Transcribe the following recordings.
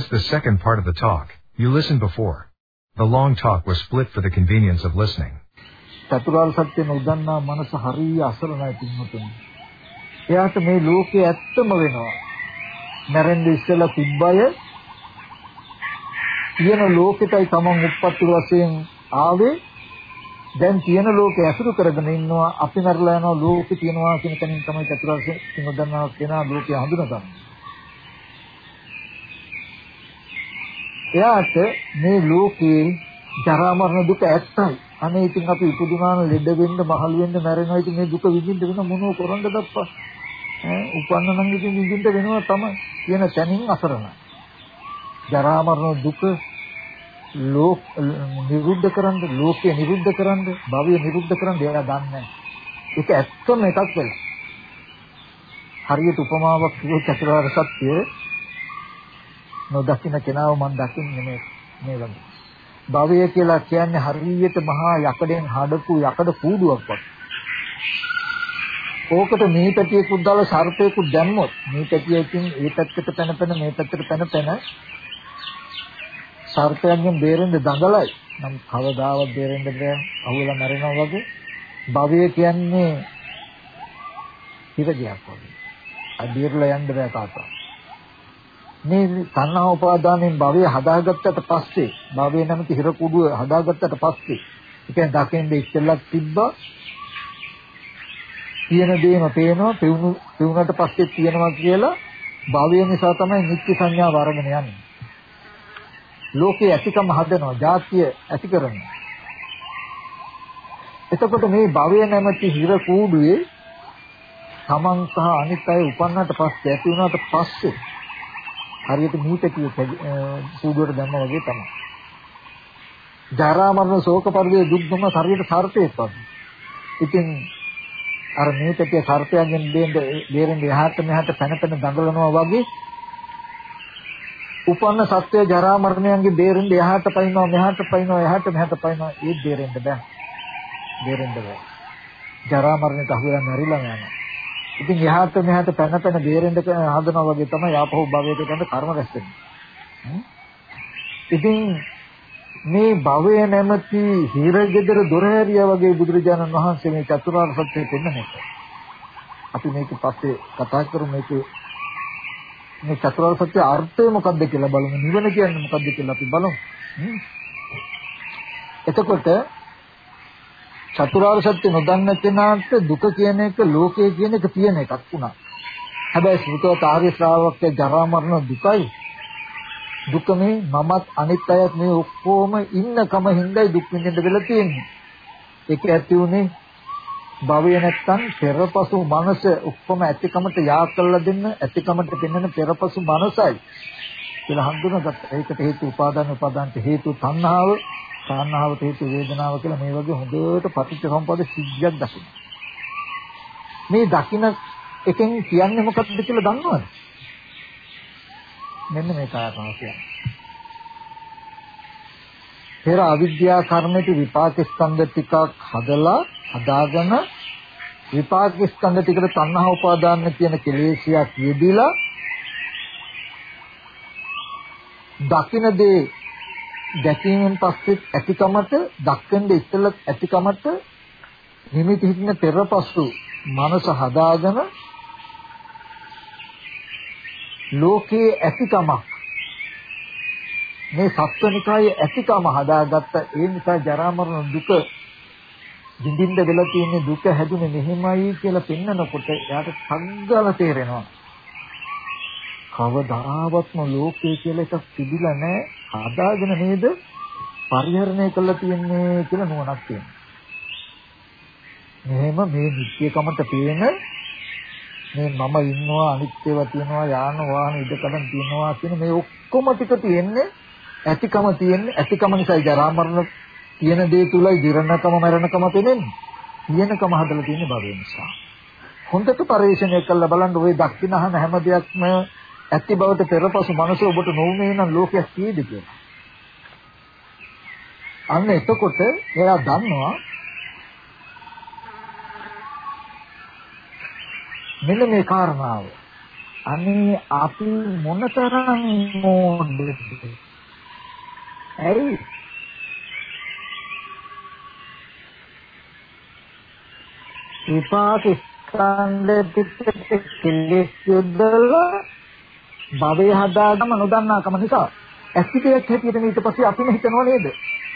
This the second part of the talk. You listened before. The long talk was split for the convenience of listening. චතුරාර්ය සත්‍ය නොදන්නා මනස හරිය අසරණයි පින්වතුනි. එයාට මේ ලෝකේ ඇත්තම වෙනවා. මැරෙන්න ඉස්සෙල්ලා තිබ්බය තියෙන ලෝකෙටයි තමන් උප්පත්ති වශයෙන් ආවේ දැන් තියෙන ලෝකේ ඇසුරු කරගෙන ඉන්නවා අපි මරලා යනවා ලෝකේ තියෙනවා කියන තැනින් තමයි චතුරාර්ය සත්‍ය නොදන්නා කෙනා ලෝකේ හඳුනගන්නේ. එයාට මේ ලෝකේ ජරා මරණ දුක ඇත්තයි. අනේ ඉතින් අපි ඉපදුනාන ලෙඩ වෙන්න, මහලු වෙන්න, මැරෙනවා. ඉතින් මේ දුක විඳින්න වෙන මොනව කරන්නද අප්පා? ඈ උපන්න නම් ඉතින් විඳින්න වෙනවා තමයි. කියන තැනින් අසරණයි. ජරා මරණ දුක ලෝක නිරුද්ධ කරන්න, ලෝකය නිරුද්ධ කරන්න, භවය නිරුද්ධ කරන්න එයා දන්නේ ඒක ඇත්තම එකක් වෙලා. හරියට උපමාවක් කිව්ව චතුරාර්ය සත්‍ය නොදකින්න කෙනාව මම දකින්නේ මේ මේ වගේ. භවය කියලා කියන්නේ හරියට මහා යකඩෙන් හඩපු යකඩ කූඩුවක් වගේ. ඕකට මේ පැටියෙකුත් දාලා සර්පයෙකුත් දැම්මොත් මේ පැටියකින් ඒ පැත්තට පැන පැන මේ පැත්තට පැන පැන සර්පයන්ගෙන් බේරෙන්න දඟලයි. නම් කවදාවත් බේරෙන්න බෑ. අහුවලා මැරෙනවා වගේ. භවය කියන්නේ හිරගයක් වගේ. අදීර්ලා යන්න බෑ කාටවත්. මේ තණ්හා උපාදානයෙන් භවය හදාගත්තට පස්සේ භවය නැමැති හිර කුඩුව හදාගත්තට පස්සේ ඒ කියන්නේ දකින්න ඉස්සෙල්ලක් තිබ්බා. තියෙන දේම පේනවා පෙවුණු පෙවුනට පස්සේ තියෙනවා කියලා භවය නිසා තමයි නිත්‍ය සංඥාව අරගෙන යන්නේ. ලෝකයේ ඇතිකම හදනවා ජාතිය ඇති කරනවා. එතකොට මේ භවය නැමැති හිර කූඩුවේ තමන් සහ අනිත් අය උපන්නට පස්සේ ඇති වුණාට පස්සේ හරියට මීපැටිය සූදුවට දැම්මා වගේ තමයි. ජරා මරණ ශෝක පරිදේ දුක් දුම හරියට සර්පයෙක් වගේ. ඉතින් අර මීපැටිය සර්පයන්ගෙන් දෙන්න දෙරෙන් එහාට මෙහාට පැන පැන දඟලනවා වගේ උපන්න සත්‍ය ජරා මරණයන්ගේ දෙරෙන් එහාට පයින්නවා මෙහාට පයින්නවා එහාට මෙහාට පයින්නවා ඒ දෙරෙන් බෑ. දෙරෙන් බෑ. ජරා මරණයට අහුවෙලා මැරිලා යනවා. ඉතින් එහාට මෙහාට පැන පැන බේරෙන්න හදනවා වගේ තමයි ආපහු භවයට යන කර්ම රැස් වෙන්නේ. ඉතින් මේ භවය නැමැති හිරගෙදර දොර හැරියා වගේ බුදුරජාණන් වහන්සේ මේ චතුරාර්ය සත්‍යය පෙන්නන්නේ. අපි මේක පස්සේ කතා කරමු මේක මේ චතුරාර්ය සත්‍ය අර්ථය මොකක්ද කියලා බලමු. නිවන කියන්නේ මොකක්ද කියලා අපි බලමු. එතකොට චතුරාර්ය සත්‍ය නොදන්න කෙනාට දුක කියන එක ලෝකය කියන එක තියෙන එකක් වුණා. හැබැයි සුතවත් ආර්ය ශ්‍රාවකගේ ජරා මරණ දුකයි දුක මේ මමත් අනිත් අයත් මේ ඔක්කොම ඉන්නකම හින්දායි දුක් විඳින්න වෙලා තියෙන්නේ. ඒක ඇති උනේ භවය නැත්තම් පෙරපසු මනස ඔක්කොම ඇතිකමට යා කළා දෙන්න ඇතිකමට දෙන්නන පෙරපසු මනසයි කියලා හඳුනගත්තා. ඒකට හේතු උපාදාන උපාදානට හේතු තණ්හාව තණ්හාවට හේතු වේදනාව කියලා මේ වගේ හොඳට පටිච්චසමුප්පාද සිද්ධියක් දකින්න. මේ දකින්න එකෙන් කියන්නේ මොකක්ද කියලා දන්නවද? මෙන්න මේ කාරණාව කියන්නේ. පෙර අවිද්‍යා කර්මයේ විපාක ස්කන්ධ ටිකක් හදලා හදාගෙන විපාක ස්කන්ධ ටිකට තණ්හා උපාදාන කියන කෙලෙසියක් යෙදিলা දකින්න දේ දැකීමෙන් පස්සේ ඇතිකමට දක්කෙන්ද ඉස්සෙල්ලා ඇතිකමට නිමිති හිටින පෙරපසු මනස හදාගෙන ලෝකයේ ඇතිකමක් මේ සත්වනිකායේ ඇතිකම හදාගත්ත ඒ නිසා ජරා මරණ දුක විඳින්න වෙලා තියෙන දුක හැදුනේ මෙහෙමයි කියලා පෙන්නකොට එයාට සංගල තේරෙනවා. කවදාවත්ම ලෝකයේ කියලා එකක් තිබිලා නැහැ. හදාගෙන නේද පරිහරණය කළා තියන්නේ කියලා නුවණක් තියෙනවා. මෙහෙම මේ නිත්‍යකමට පේන මේ මම ඉන්නවා අනිත්‍යව තියෙනවා යාන වාහන ඉදකඩම් තියෙනවා කියන මේ ඔක්කොම ටික තියෙන්නේ ඇතිකම තියෙන්නේ ඇතිකම නිසා ජරා මරණ තියෙන දේ තුලයි දිරණකම මරණකම පෙනෙන්නේ. තියෙනකම හදලා තියෙන භවය නිසා. හොඳට පරිශ්‍රණය කරලා බලන්න ওই දක්ෂිනහන හැම දෙයක්ම ඇති බවට පෙරපසු මනස ඔබට නොවුනේ නම් ලෝකයක් කීයද කියලා. අන්න එතකොට එයා දන්නවා මෙන්න මේ කාරණාව. අනේ අපි මොනතරම් මොඩද ඇයි විපාක ස්කන්ධ පිටට කෙලෙස් යොදලා භවය හදාගම නොදන්නාකම නිසා ඇස්තිකයක් හැටියට ඊට පස්සේ අපිම හිතනවා නේද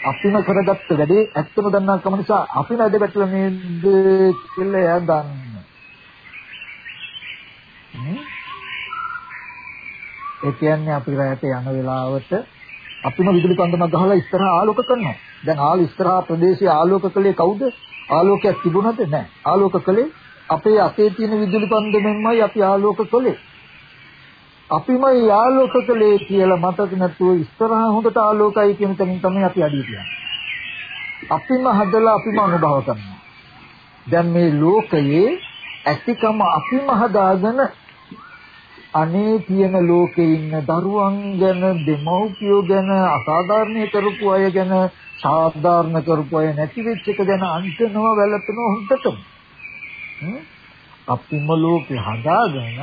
අපිම කරගත්ත වැඩේ ඇත්තම දන්නාකම නිසා අපි නැද ගැටලා නේද කියලා එයා දන්නේ ඒ කියන්නේ අපි රැයට යන වෙලාවට අපිම විදුලි පන්දමක් ගහලා ඉස්සරහා ආලෝක කරනවා. දැන් ආල ඉස්සරහා ප්‍රදේශයේ ආලෝක කළේ කවුද? ආලෝකයක් තිබුණද නැහැ. ආලෝක කළේ අපේ අතේ තියෙන විදුලි පන්දමෙන්මයි අපි ආලෝක කළේ. අපිමයි ආලෝක කළේ කියලා මතක නැතුව ඉස්සරහා හොඳට ආලෝකයි කියන තැනින් තමයි අපි අඩිය තියන්නේ. අපිම හදලා අපිම අනුභව කරනවා. දැන් මේ ලෝකයේ ඇතිකම අපිම හදාගෙන අනේ තියෙන ලෝකේ ඉන්න දරුවන් ගැන දෙමව්පියෝ ගැන අසාධාරණ කරපු අය ගැන සාධාරණ කරපු අය නැති වෙච්ච එක ගැන අන්තනවා වැළපෙනවා හොඳටම අපිම ලෝකේ හදාගෙන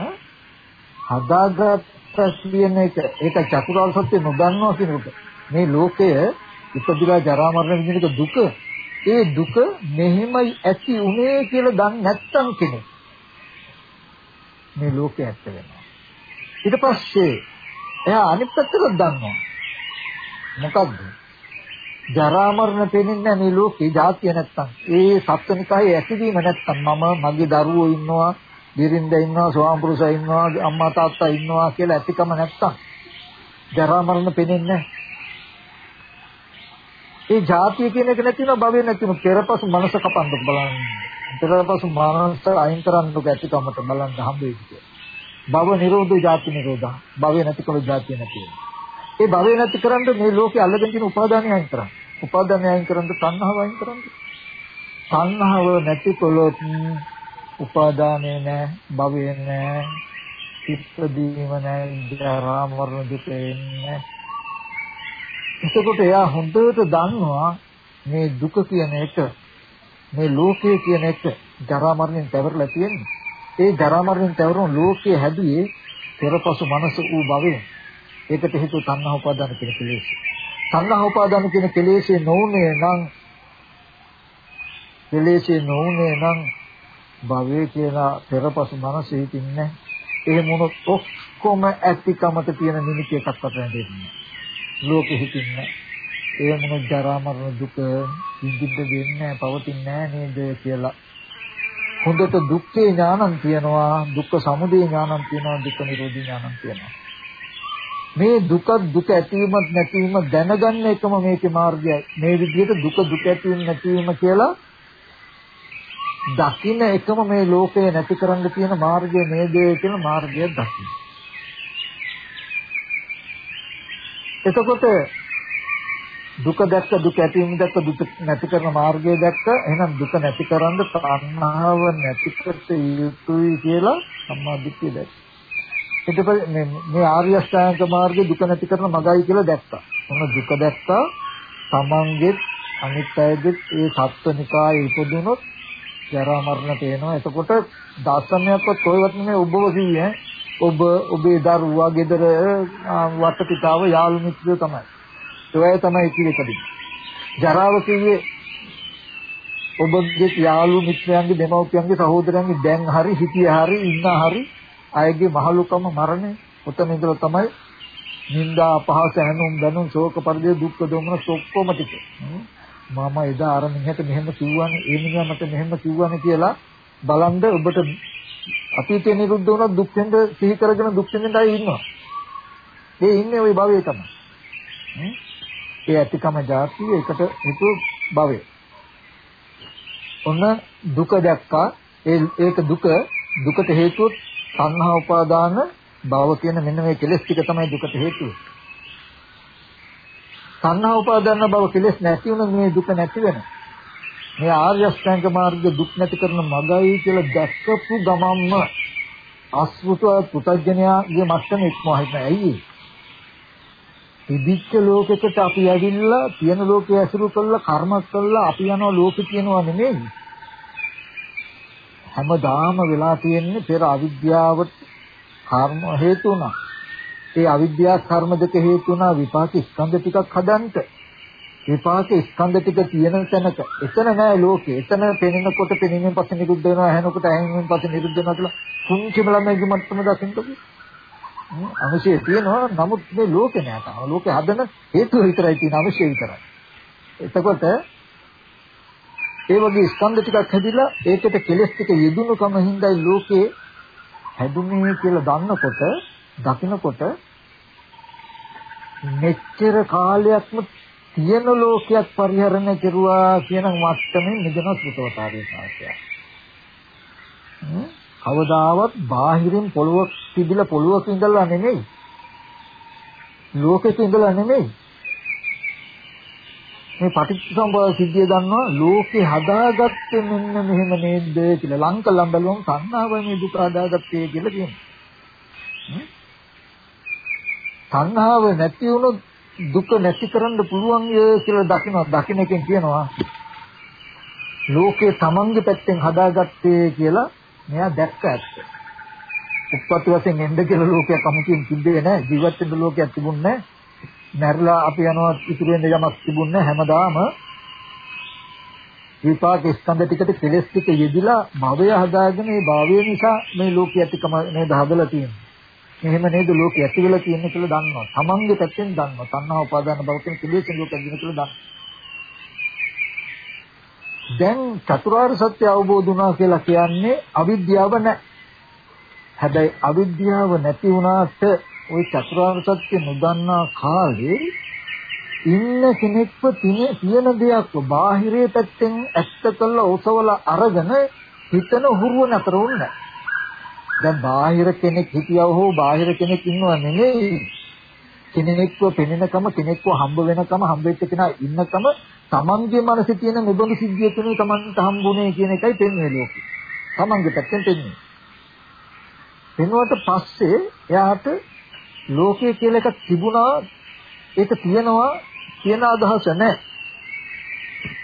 හදාගත්ත කියන එක ඒක චතුරාර්ය සත්‍ය නොදන්නවා කියන එක මේ ලෝකය ඉපදිලා ජරා මරණ විඳින දුක ඒ දුක මෙහෙමයි ඇති උනේ කියලා දන්නේ නැත්තම් කෙනෙක් මේ ලෝකේ ඇත්ත වෙනවා ඊට පස්සේ එයා අනිත් පැත්තට දන්නවා. මොකද්ද? ජරා මරණ පෙනෙන්නේ මේ ලෝකේ જાතිය නැත්තම්. ඒ සත්වනිකයි ඇතිවීම නැත්තම් මම මගේ දරුවෝ ඉන්නවා, බිරින්ද ඉන්නවා, ස්වාමපුරුෂයා ඉන්නවා, අම්මා තාත්තා ඉන්නවා කියලා ඇතිකම නැත්තම් ජරා මරණ පෙනෙන්නේ ඒ જાතිය කියන එක නැතිනම් භවය නැතිනම් පෙරපසු මනස කපන්න බලන්න. පෙරපසු මනස අයින් කරන්න ගැටිකමට බලන්න හම්බෙයි කියලා. භව නිරෝධෝ ජාති නිරෝධා. භවය නැතිකම ජාතිය නැති ඒ භවය නැති කරන්න මේ ලෝකේ අල්ලගෙන තියෙන උපාදානය අයින් කරන්න. උපාදානය අයින් කරන්න තණ්හාව අයින් කරන්න. තණ්හාව නැතිකොලොත් උපාදානය නැහැ, භවය නැහැ, ඉපදීම නැහැ, ජරා මරණ දුක එන්නේ. එතකොට එයා හොඳට දන්නවා මේ දුක කියන එක මේ ලෝකය කියන එක ජරා මරණයෙන් පැවරලා තියෙන්නේ ඒ ජරා මරණයෙන් තවරුණු ලෝකයේ හැදුවේ පෙරපසු මනස වූ භවයෙන්. ඒකට හේතුව තණ්හා උපාදාන කියන කෙලෙස්. තණ්හා උපාදාන කියන කෙලෙස්ේ නොඋනේ නම් කෙලෙස්ේ නොඋනේ නම් භවයේ කියන පෙරපසු මනස හිතින්නේ එහෙම වුණොත් ඔක්කොම ඇතිකමට තියෙන නිමිති එකක්වත් නැදෙන්නේ. ලෝකෙ හිතින්නේ එහෙම වුණොත් ජරා මරණ දුක ඉඳිද්ද වෙන්නේ පවතින්නේ නේද කියලා. හොඳට දුක්ඛේ ඥානං තියෙනවා දුක්ඛ සමුදය ඥානං තියෙනවා දුක්ඛ නිරෝධී ඥානං තියෙනවා මේ දුක දුක ඇතිවීමත් නැතිවීම දැනගන්න එකම මේකේ මාර්ගයයි. මේ විදිහට දුක දුක ඇතිවීම නැතිවීම කියලා දකින්න එකම මේ ලෝකය නැති කරන්න තියෙන මාර්ගය නේද කියලා මාර්ගය දකින්න එතකොට දුක දැක්ක දුක ඇතිවීම දැක්ක දුක නැති කරන මාර්ගය දැක්ක එහෙනම් දුක නැති කරන්න තණ්හාව නැති කරත යුතුයි කියලා සම්මාදිට්ඨිය දැක්ක. ඊට පස්සේ මේ මේ ආර්ය අෂ්ටාංග මාර්ගයේ දුක නැති කරන මගයි කියලා දැක්කා. මොන දුක දැක්කා තමන්ගේ අනිත් අයගේ ඒ සත්වනිකායේ ඉපදුනොත් ජරා මරණ පේනවා. එතකොට දසමයක්වත් කොයිවත් නෙමෙයි ඔබව කිව්වේ ඔබ ඔබේ දරුවා ගෙදර වටපිටාව යාළු මිත්‍රයෝ තමයි. ඒවයි තමයි කිවිකදී. ජරාව කිව්වේ ඔබගේ යාළු මිත්‍රයන්ගේ දෙමව්පියන්ගේ සහෝදරයන්ගේ දැන් හරි හිතිය හරි ඉන්න හරි අයගේ මහලුකම මරණය උතන ඉඳලා තමයි නිന്ദා අපහාස හැනුම් බැනුම් ශෝක පරිදේ දුක්ඛ දොමන ඔක්කොම ටික මම එදා අර මිනිහට මෙහෙම කිව්වානේ ඒ මිනිහා මට මෙහෙම කිව්වානේ කියලා බලන්ද ඔබට අතීතේ නිරුද්ධ වුණ දුක් වෙනද සිහි කරගෙන දුක් වෙනද අය ඉන්නවා. ඒ ඉන්නේ ওই භවයේ තමයි. ඒ ඇතිකම જાතිය එකට හිතු භවය. ඔන්න දුක දැක්කා ඒ ඒක දුක දුකට හේතුව සංහා උපාදාන භව කියන මෙන්න මේ කෙලෙස් ටික තමයි දුකට හේතුව. සංහා උපාදාන භව කෙලෙස් නැති වුණොත් මේ දුක නැති වෙනවා. මේ ආර්ය අෂ්ටාංග මාර්ග දුක් නැති කරන මගයි කියලා දැක්කපු ගමම්ම අසුත පුතඥයාගේ මට්ටම ඉක්මවා හිටන ඇයි ඉදිච්ච ලෝකෙකට අපි ඇවිල්ලා තියෙන ලෝකයේ ඇසුරු කළා කර්ම කළා අපි යනවා ලෝකෙ කියනවා නෙමෙයි. හැමදාම වෙලා තියෙන්නේ පෙර අවිද්‍යාවට කර්ම හේතු වුණා. ඒ අවිද්‍යා කර්ම දෙක හේතු වුණා විපාක ස්කන්ධ ටිකක් හදන්න. විපාක ස්කන්ධ ටික තියෙන තැනක එතන නෑ ලෝකේ. එතන පෙනෙනකොට පෙනීමෙන් පස්සේ නිරුද්ධ වෙනවා, ඇහෙනකොට ඇහෙනීමෙන් පස්සේ නිරුද්ධ වෙනවා කියලා කුංචි ළමයිගේ මට්ටම දකින්නකෝ. අවශ්‍ය තියෙනවා නමුත් මේ ලෝකේ නෑ තාම. ලෝකේ හදන හේතුව විතරයි තියෙන අවශ්‍ය විතරයි. එතකොට ඒ වගේ ස්කන්ධ ටිකක් හැදිලා ඒකට කෙලස් ටික යෙදුණු කම හින්දායි ලෝකේ හැදුනේ කියලා දන්නකොට දකින්නකොට මෙච්චර කාලයක්ම තියෙන ලෝකයක් පරිහරණය කෙරුවා කියන මට්ටමින් නිදන සුතවතාවේ සාක්ෂය. කවදාවත් බාහිරින් පොළොවක් තිබිලා පොළොවක ඉඳලා නෙමෙයි. ලෝකෙක ඉඳලා නෙමෙයි. මේ පටිච්චසමුප්පාද සිද්ධිය දන්නවා ලෝකේ හදාගත්තේ මෙන්න මෙහෙම නේද කියලා ලංකලම් බැලුවම සංහාව මේ දුක හදාගත්තේ කියලා කියනවා. සංහාව නැති වුණොත් දුක නැති කරන්න පුළුවන් කියලා දකිනවා දකින්න එකෙන් කියනවා ලෝකේ තමන්ගේ පැත්තෙන් හදාගත්තේ කියලා මෙයා දැක්ක ඇත්ත. උප්පත්ති වශයෙන් එන්න කියලා ලෝකයක් අමුතුවෙන් තිබ්බේ නැහැ. ජීවත් වෙන්න ලෝකයක් තිබුණේ නැහැ. මැරිලා අපි යනවා ඉතුරු වෙන යමක් තිබුණේ හැමදාම විපාක ස්කන්ධ ටිකට කෙලස් ටික යෙදිලා භවය හදාගෙන ඒ භවය නිසා මේ ලෝකය ඇතිකම නේද හදලා තියෙන්නේ. මෙහෙම නේද ලෝකය ඇති වෙලා තියෙන්නේ කියලා දන්නවා. තමන්ගේ පැත්තෙන් දන්නවා. තණ්හා උපාදාන භව කියන කෙලෙස් ලෝකයක් දින කියලා දන්නවා. දැන් චතුරාර්ය සත්‍ය අවබෝධ වුණා කියලා කියන්නේ අවිද්‍යාව නැහැ. හැබැයි අවිද්‍යාව නැති වුණාට ওই චතුරාර්ය සත්‍ය නොදන්නා කාලේ ඉන්න කෙනෙක්ව තියෙන දෙයක් බාහිරේ පැත්තෙන් ඇත්ත කළා ඔසවලා අරගෙන හිතන හුරුව නතර වුණා. දැන් බාහිර කෙනෙක් හිටියව හෝ බාහිර කෙනෙක් ඉන්නව නෙමෙයි. කෙනෙක්ව පෙනෙනකම කෙනෙක්ව හම්බ වෙනකම හම්බ වෙච්ච කෙනා ඉන්නකම තමන්ගේ මනසේ තියෙන මෙබඳු සිද්ධිය තුනේ තමන්ට හම්බුනේ කියන එකයි පෙන්වෙන්නේ ලෝකෙ. තමන්ගේ පැත්තෙන් පෙන්වන්නේ. පෙන්වුවට පස්සේ එයාට ලෝකය කියලා එකක් තිබුණා ඒක තියෙනවා කියන අදහස නැහැ.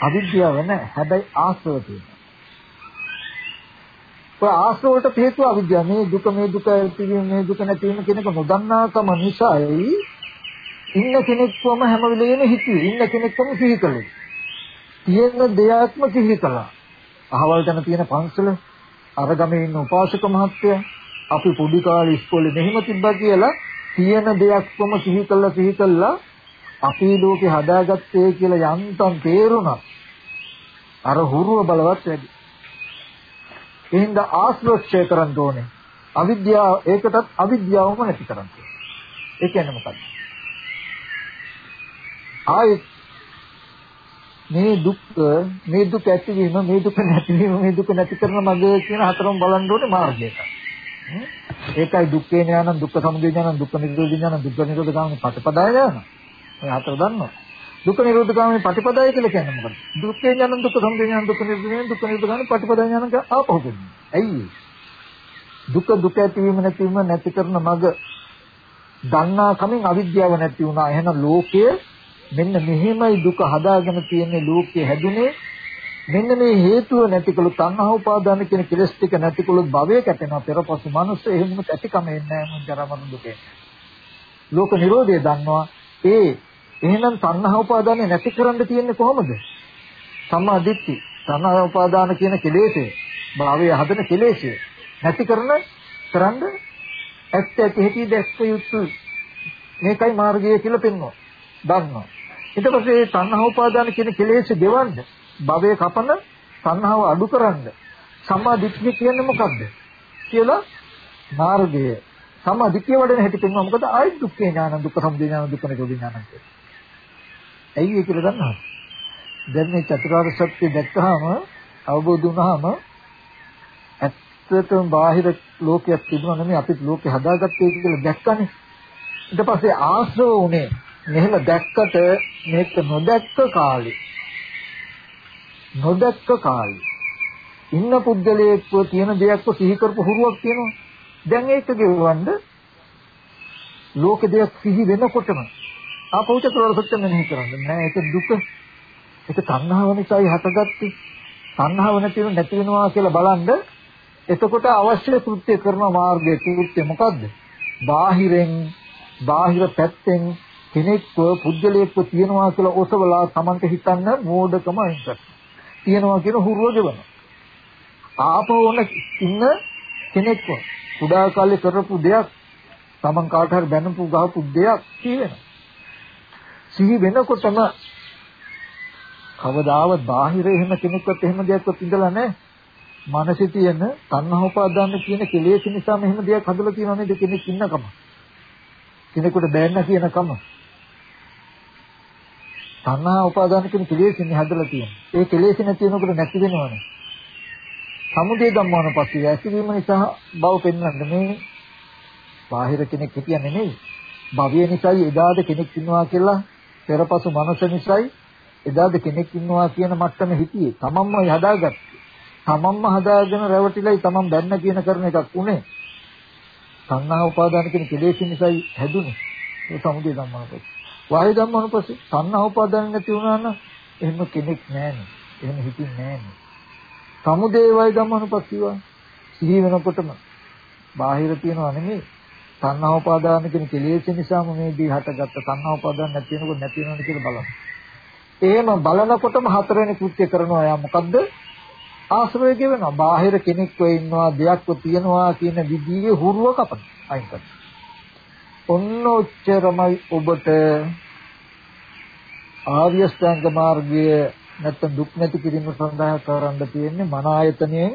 අවිද්‍යාව නැහැ. හැබැයි ආශ්‍රව තියෙනවා. ඔය ආශ්‍රවයට හේතුව අවිද්‍යාව. මේ දුක මේ දුක ඇතිවීම මේ දුක නැතිවීම කියන එක නොදන්නාකම නිසායි ඉන්න කෙනෙක්වම හැම වෙලෙම හිතුවේ. ඉන්න කෙනෙක්වම සිහි කළේ. තියෙන දෙයක්ම සිහි කළා. අහවල් තැන තියෙන පන්සල අර ගමේ ඉන්න උපාසක මහත්තයා අපි පොඩි කාලේ ඉස්කෝලේ මෙහෙම තිබ්බා කියලා තියෙන දෙයක්ම සිහි කළා සිහි කළා අපේ ලෝකේ හදාගත්තේ කියලා යන්තම් තේරුණා. අර හුරුව බලවත් වැඩි. එහෙනම් ආශ්‍රෝක්ෂය කරන්න ඕනේ. අවිද්‍යාව ඒකටත් අවිද්‍යාවම නැති කරන්න. ඒ කියන්නේ මොකක්ද? ආයෙත් මේ දුක් මේ දුක ඇතිවීම මේ දුක නැතිවීම මේ දුක නැති කරන මගේ කියන හතරම බලන්න ඕනේ මාර්ගයට. ඒකයි දුක්ඛේ ඥානං දුක්ඛ සමුදය ඥානං දුක්ඛ නිරෝධ ඥානං දුක්ඛ නිරෝධ ගාමිනී පටිපදාය ඥාන. ඔය හතර දන්නවා. දුක්ඛ නිරෝධ ගාමිනී පටිපදාය කියලා කියන්නේ මොකක්ද? දුක්ඛේ ඥානං දුක්ඛ සමුදය ඥානං දුක්ඛ නිරෝධ ඥානං දුක්ඛ නිරෝධ ගාමිනී පටිපදාය ඥානං ආපහු කියන්නේ. ඇයි දුක දුක ඇතිවීම නැතිවීම නැති කරන මග දන්නා කමින් අවිද්‍යාව නැති වුණා. එහෙනම් ලෝකය මෙන්න මෙහෙමයි දුක හදාගෙන තියෙන්නේ ලෝකේ හැදුනේ මෙන්න මේ හේතුව නැතිකලු තණ්හා උපාදාන කියන කෙලස් ටික නැතිකලු භවය කැපෙනවා පෙරපසු මනුස්ස එහෙම ඇතිකම එන්නේ නැහැ මොන් ජරා මරණ දුකේ ලෝක නිරෝධය දන්නවා ඒ එහෙනම් තණ්හා උපාදාන නැති කරන්න තියෙන්නේ කොහොමද? සම්මා දිට්ඨි. තණ්හා උපාදාන කියන කෙලෙසේ භවය හදන කෙලෙසේ නැති කරන කරන්න ඇත්ත ඇති හැටි දැක්ක යුතු මේකයි මාර්ගය කියලා පෙන්වනවා. දන්නවා. ඊට පස්සේ තණ්හා උපාදාන කියන කෙලෙස් දෙවන්නේ භවයේ කපන සංහව අඩු කරන්න සම්මා දිට්ඨිය කියන්නේ මොකක්ද කියලා මාර්ගය. සම්මා දිට්ඨිය වඩන හැටි පෙන්වනවා. මොකද ආයි දුක්ඛ ඥාන දුක්ඛ සමුදය ඥාන දුක්ඛ නිරෝධ ඥාන කියන්නේ ඇයි ඒ කියලා දන්නවද? දැන් මේ චතුරාර්ය සත්‍ය දැක්කහම අවබෝධ වුණාම ඇත්තටම බාහිර ලෝකයක් තිබුණා නෙමෙයි අපිත් ලෝකේ හදාගත්තේ කියලා දැක්කනේ. ඊට පස්සේ ආශ්‍රව උනේ මෙහෙම දැක්කට මේක නොදැක්ක කාලේ. නොදැක්ක කාලේ. ඉන්න පුද්ගලයෙක්ව තියෙන දෙයක්ව සිහි කරපු හුරුවක් තියෙනවා. දැන් ඒක ගෙවවන්න ලෝක දෙයක් සිහි වෙනකොටම ආපෞච කරවල සත්‍ය මෙනෙහි කරන්න නෑ ඒක දුක ඒක තණ්හාව නිසායි හටගත්තේ තණ්හාව නැති වෙන නැති වෙනවා කියලා බලන්න එතකොට අවශ්‍ය කෘත්‍ය කරන මාර්ගයේ කෘත්‍ය මොකද්ද? බාහිරෙන් බාහිර පැත්තෙන් කෙනෙක්ව පුද්ගලයෙක්ව තියනවා කියලා ඔසවලා Tamante හිතන්න මෝඩකම අයින් තියනවා කියන හුරුව ගෙවන. ආපහු ඔන්න ඉන්න කෙනෙක්ව කුඩා කාලේ කරපු දෙයක් Taman කාට හරි බැනපු ගහපු දෙයක් කියනවා. සිහි වෙනකොටම කවදාවත් බාහිර එහෙම කෙනෙක්වත් එහෙම දෙයක්වත් ඉඳලා නැහැ. මනසේ තියෙන තණ්හා උපාදාන කියන කෙලෙස් නිසා මෙහෙම දෙයක් හදලා තියෙනව නේද කෙනෙක් ඉන්නකම. කෙනෙකුට බෑන්න කියනකම. තණ්හා උපාදාන කියන කෙලෙස්නේ හදලා තියෙන්නේ. ඒ කෙලෙස් නැති වෙනකොට නැති වෙනවනේ. සමුදේ ධම්මවන පස්සේ ඇසිරීම නිසා බව පෙන්වන්න මේ බාහිර කෙනෙක් හිටියන්නේ නෙමෙයි. භවය නිසායි එදාද කෙනෙක් ඉන්නවා කියලා පෙරපසු මනස නිසායි එදාද කෙනෙක් ඉන්නවා කියන මට්ටම හිටියේ. තමන්මයි හදාගත්තේ. තමන්ම හදාගෙන රැවටිලයි තමන් බැන්න කියන කරන එකක් උනේ. සංඝා උපාදාන කියන කෙලෙස් නිසායි හැදුනේ. ඒ සමුදය ධම්මනපස්සේ. වායු ධම්මනපස්සේ සංඝා උපාදාන නැති වුණා නම් එහෙම කෙනෙක් නැහැනේ. එහෙම හිතින්නේ නැහැනේ. සමුදය වායු ධම්මනපස්සීව සිහි වෙනකොටම බාහිර තියනවා නෙමෙයි සංඝා උපාදාන කියන කෙලෙස් නිසාම මේ දී හටගත්ත සංඝා උපාදාන නැති වෙනකොට නැති වෙනවනේ කියලා බලන්න. එහෙම බලනකොටම හතරවෙනි කෘත්‍ය කරනවා යා මොකද්ද? ආශ්‍රය ගෙවනවා. බාහිර කෙනෙක්ව ඉන්නවා, දෙයක්ව තියනවා කියන විදිහේ හුරුව කපන. අයින් කරනවා. ඔන්න ඔච්චරමයි ඔබට ආර්ය ශ්‍රැංග මාර්ගය නැත්නම් දුක් නැති කිරීම සඳහා කරන්න තියෙන්නේ මන ආයතනයේ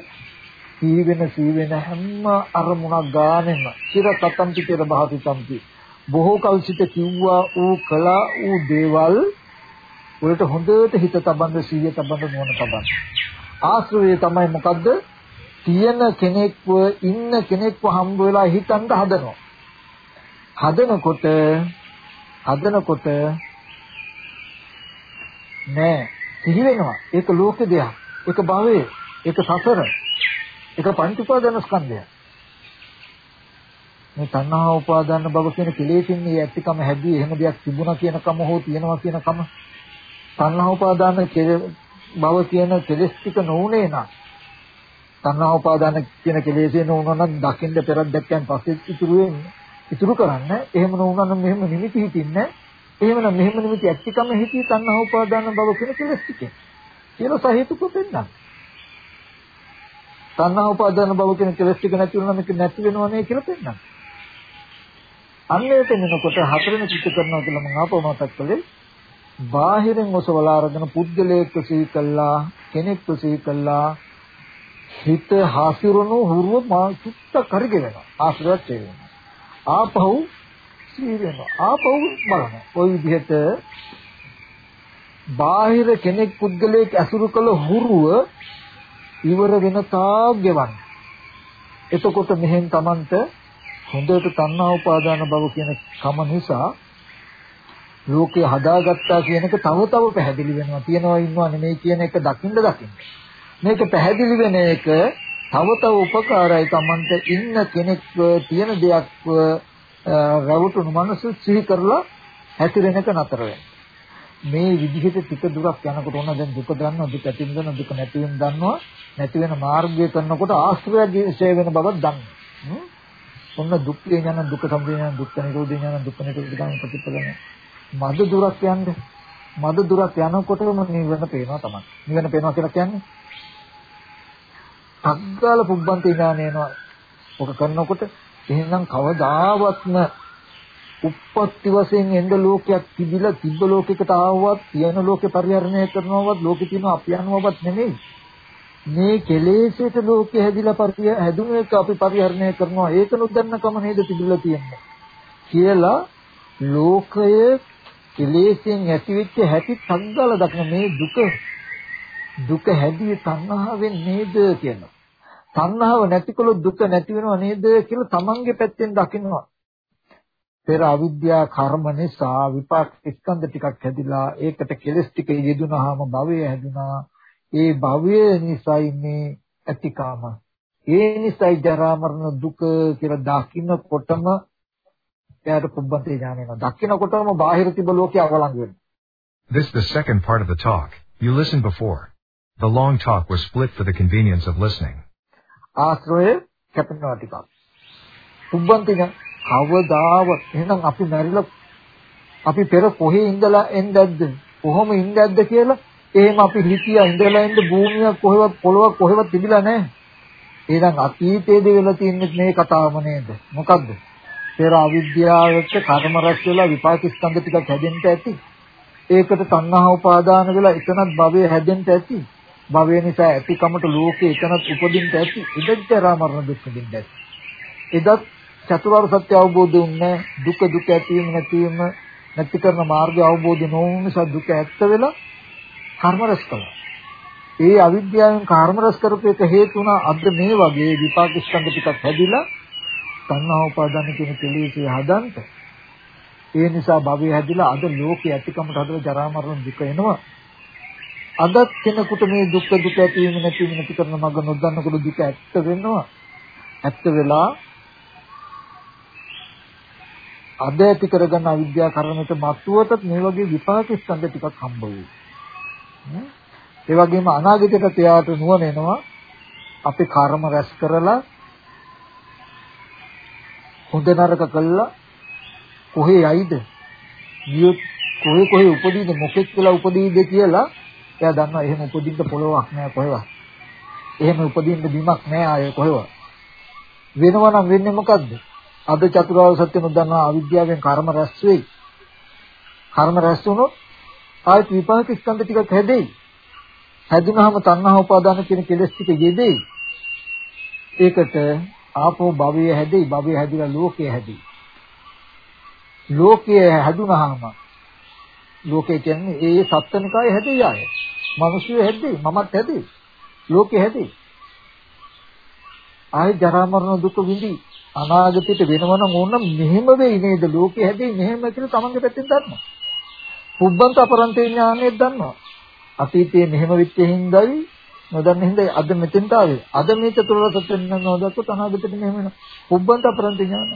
සීවෙන සීවෙන හැම අරමුණක් ගානෙම. චිර කතම්පි පෙර භාවිතම්පි බොහෝ කල් සිට කිව්වා ඌ කළා ඌ දේවල් වලට හොඳට හිත තබන්න සීය තබන්න නොවන තබන්න. ආශ්‍රය තමයි මොකද්ද? තියෙන කෙනෙක්ව ඉන්න කෙනෙක්ව හම්බ වෙලා හිතන්න හදනවා. හදනකොට හදනකොට නෑ. සිහි වෙනවා. ඒක ලෝක දෙයක්. ඒක භවයේ. ඒක සසර. ඒක පංච උපාදාන ස්කන්ධය මේ තණ්හා උපාදාන භව කියන කෙලෙසින් මේ ඇතිකම හැදී එහෙම දෙයක් තිබුණා කියන කම හෝ තියෙනවා කියන කම. තණ්හා උපාදාන භව කියන කෙලෙස් ටික නොඋනේ නම් තණ්හා උපාදාන කියන කෙලෙසේ නොඋනා නම් දකින්න පෙරක් දැක්කයන් පස්සේ ඉතුරු වෙන්නේ ඉතුරු කරන්න. එහෙම නොඋනා නම් මෙහෙම නිමිති හිටින්නේ එහෙමනම් මෙහෙම නිමිති ඇතිකම හිතී තණ්හා උපාදාන භව කියන කෙලෙස් ටික කියලා සහිතකෝ දෙන්නා තණ්හා උපාදාන භව කියන කෙලස් ටික නැති වුණා මේක නැති වෙනවනේ කියලා පෙන්නනවා. අන්නේට මෙනකොට හතරෙනි චිත්ත කරනවා කියලා මම ආපහු මතක් කළේ. බාහිරින් ඔසවලා අරගෙන පුද්ගලයෙක් සිහි කළා කෙනෙක් සිහි කළා හිත හාසිරුණු හුරුව මා චිත්ත කරගෙනවා ආශ්‍රයත් වෙනවා. ආපහු සිහි වෙනවා. ආපහු බලනවා. ওই විදිහට බාහිර කෙනෙක් පුද්ගලයෙක් ඇසුරු කළ හුරුව ඉවර වෙන තාක් ගෙවන්න. එතකොට මෙහෙන් Tamanට හොඳට තණ්හා උපාදාන බව කියන කම නිසා ලෝකේ හදාගත්තා කියන එක තව තව පැහැදිලි වෙනවා. තියනවා ඉන්නවා නෙමෙයි කියන එක දකින්න දකින්න. මේක පැහැදිලි වෙන එක තව තව උපකාරයි Tamanට ඉන්න කෙනෙක්ව තියෙන දෙයක්ව රවටුණු මනස සිහි කරලා හැතිරෙනක නතර වෙනවා. මේ විදිහට ටික දුරක් යනකොට ඕන දැන් දුක දන්නවා දුක ඇති වෙන දුක නැති වෙන දන්නවා නැති වෙන මාර්ගය කරනකොට ආශ්‍රය ඡය වෙන බවක් දන්නවා ඔන්න දුක් ඥාන දුක සම්පූර්ණ දුක්ඛ නිරෝධ ඥාන දුක්ඛ නිරෝධ ඥාන. ප්‍රතිපලන මද දුරක් යන්නේ. මද දුරක් යනකොටම නිවන පේනවා තමයි. නිවන පේනවා කියලා කියන්නේ? අග්ගාල පුබ්බන්ති ඥාන එනවා ඔක කරනකොට එහෙනම් කවදාවත්ම උප්පත්ති වශයෙන් එන්න ලෝකයක් තිබිලා තිබ්බ ලෝකයකට ආවවත් තියෙන ලෝකේ පරිහරණය කරනවවත් ලෝකේ තියෙන අපි යනවවත් නෙමෙයි. මේ කෙලෙසේට ලෝකෙ හැදිලා පරිය හැදුණු එක අපි පරිහරණය කරනවා. ඒක නොදන්න කම නේද තිබිලා තියෙන්නේ? කියලා ලෝකය කෙලෙසෙන් ඇතිවෙච්ච හැටි සංගල දක්න මේ දුක. දුක හැදී තණ්හාවෙන් නේද කියනවා. තණ්හාව නැතිකොලොත් දුක නැති වෙනව නේද කියලා තමන්ගේ පැත්තෙන් දකිනවා. පෙර අවිද්‍යා කර්ම නිසා විපාක ස්කන්ධ ටිකක් හැදිලා ඒකට කෙලස් ටික යෙදුනහම භවය හැදුනා. ඒ භවය නිසායි මේ ඇතිකාම ඒ නිසායි ජරා මරණ දුක කියලා දකින්නකොටම එයාට පුබ්බතේ ඥාන එනවා. දකින්නකොටම බාහිර තිබ ලෝකේ අවලංගු වෙනවා. This the second part of the talk. You listened before. The long talk was split for the convenience of listening. ආශ්‍රය කැපෙනවා ටිකක්. පුබ්බන්තින කවදාවත් එහෙනම් අපි මැරිලා අපි පෙර කොහේ ඉඳලා එන්දැද්ද කොහොම ඉඳද්ද කියලා එහෙම අපි හිතියා ඉඳලා ඉඳ භූමිය කොහෙවත් පොළොවක් කොහෙවත් තිබිලා නැහැ. එහෙනම් අතීතයේදී වෙලා තින්නේ මේ කතාවම නේද? මොකද්ද? පෙර අවිද්‍යාවට කර්ම රැස් වෙලා විපාක ස්කන්ධ ටිකක් හැදෙන්න ඇති. ඒකට තණ්හා උපාදාන වෙලා එතනත් භවය හැදෙන්න ඇති. භවය නිසා ඇතිකමට ලෝකේ එතනත් උපදින්න ඇති. ඉදච්චරා මරණ දුක් විඳින්න ඇති. එදත් චතුරාර්ය සත්‍ය අවබෝධ වුණේ දුක දුක ඇතිවීම නැතිවීම නැති කරන මාර්ගය අවබෝධ නොවුන නිසා දුක ඇත්ත වෙලා කර්ම රැස් කළා. ඒ අවිද්‍යාවෙන් කර්ම රැස් කරපු එක හේතු වුණා අද මේ වගේ විපාක ස්කන්ධ ටිකක් හැදිලා තණ්හා උපාදාන කියන කෙලෙසේ හදන්ත. ඒ නිසා භවය හැදිලා අද ලෝකයේ ඇතිකමට හදලා ජරා මරණ දුක එනවා. අදත් කෙනෙකුට මේ දුක් දුක ඇතිවීම නැතිවීම නැති කරන මඟ නොදන්නකොට දුක ඇත්ත වෙනවා. ඇත්ත වෙලා අද ඇති කරගන්න අවිද්‍යා කර්මයට මතුවටත් මේ වගේ විපාක ස්කන්ධ ටිකක් හම්බ වෙයි. ඒ වගේම අනාගතයට එයාට නුවණ එනවා අපි කර්ම රැස් කරලා හොඳ නරක කළා කොහේ යයිද? ගියොත් කොහේ කොහේ උපදීද මොකෙක් කියලා උපදීද කියලා එයා දන්නවා එහෙම උපදින්න පොළොවක් නෑ කොහෙවත්. එහෙම උපදින්න බිමක් නෑ ආයේ කොහෙවත්. වෙනවා නම් වෙන්නේ මොකද්ද? අද චතුරාර්ය සත්‍ය නොදන්නා අවිද්‍යාවෙන් කර්ම රැස් වෙයි. කර්ම රැස් වුණොත් ආයත විපාක ස්කන්ධ ටිකක් හැදෙයි. හැදුනහම තණ්හා උපාදාන කියන කෙලෙස් ටික යෙදෙයි. ඒකට ආපෝ භවය හැදෙයි. භවය හැදිලා ලෝකය හැදෙයි. ලෝකය හැදුනහම ලෝකය කියන්නේ ඒ සත්ත්වනිකාය හැදෙයි ආය. මිනිස්සු හැදෙයි. මමත් හැදෙයි. ලෝකය හැදෙයි. ආය ජරා මරණ දුක විඳි අනාගතයට වෙනවනම් ඕනම් මෙහෙම වෙයි නේද ලෝකෙ හැදෙයි මෙහෙම කියලා තමන්ගේ පැත්තෙන් දන්නවා. පුබ්බන්ත අපරන්තේ ඥානෙත් දන්නවා. අතීතයේ මෙහෙම වෙච්ච හින්දායි නොදන්න හින්දායි අද මෙතෙන්ට ආවේ. අද මේ චතුරාර්ය සත්‍ය නෝදක්කොත් අනාගතයට මෙහෙම වෙනවා. පුබ්බන්ත අපරන්තේ ඥාන.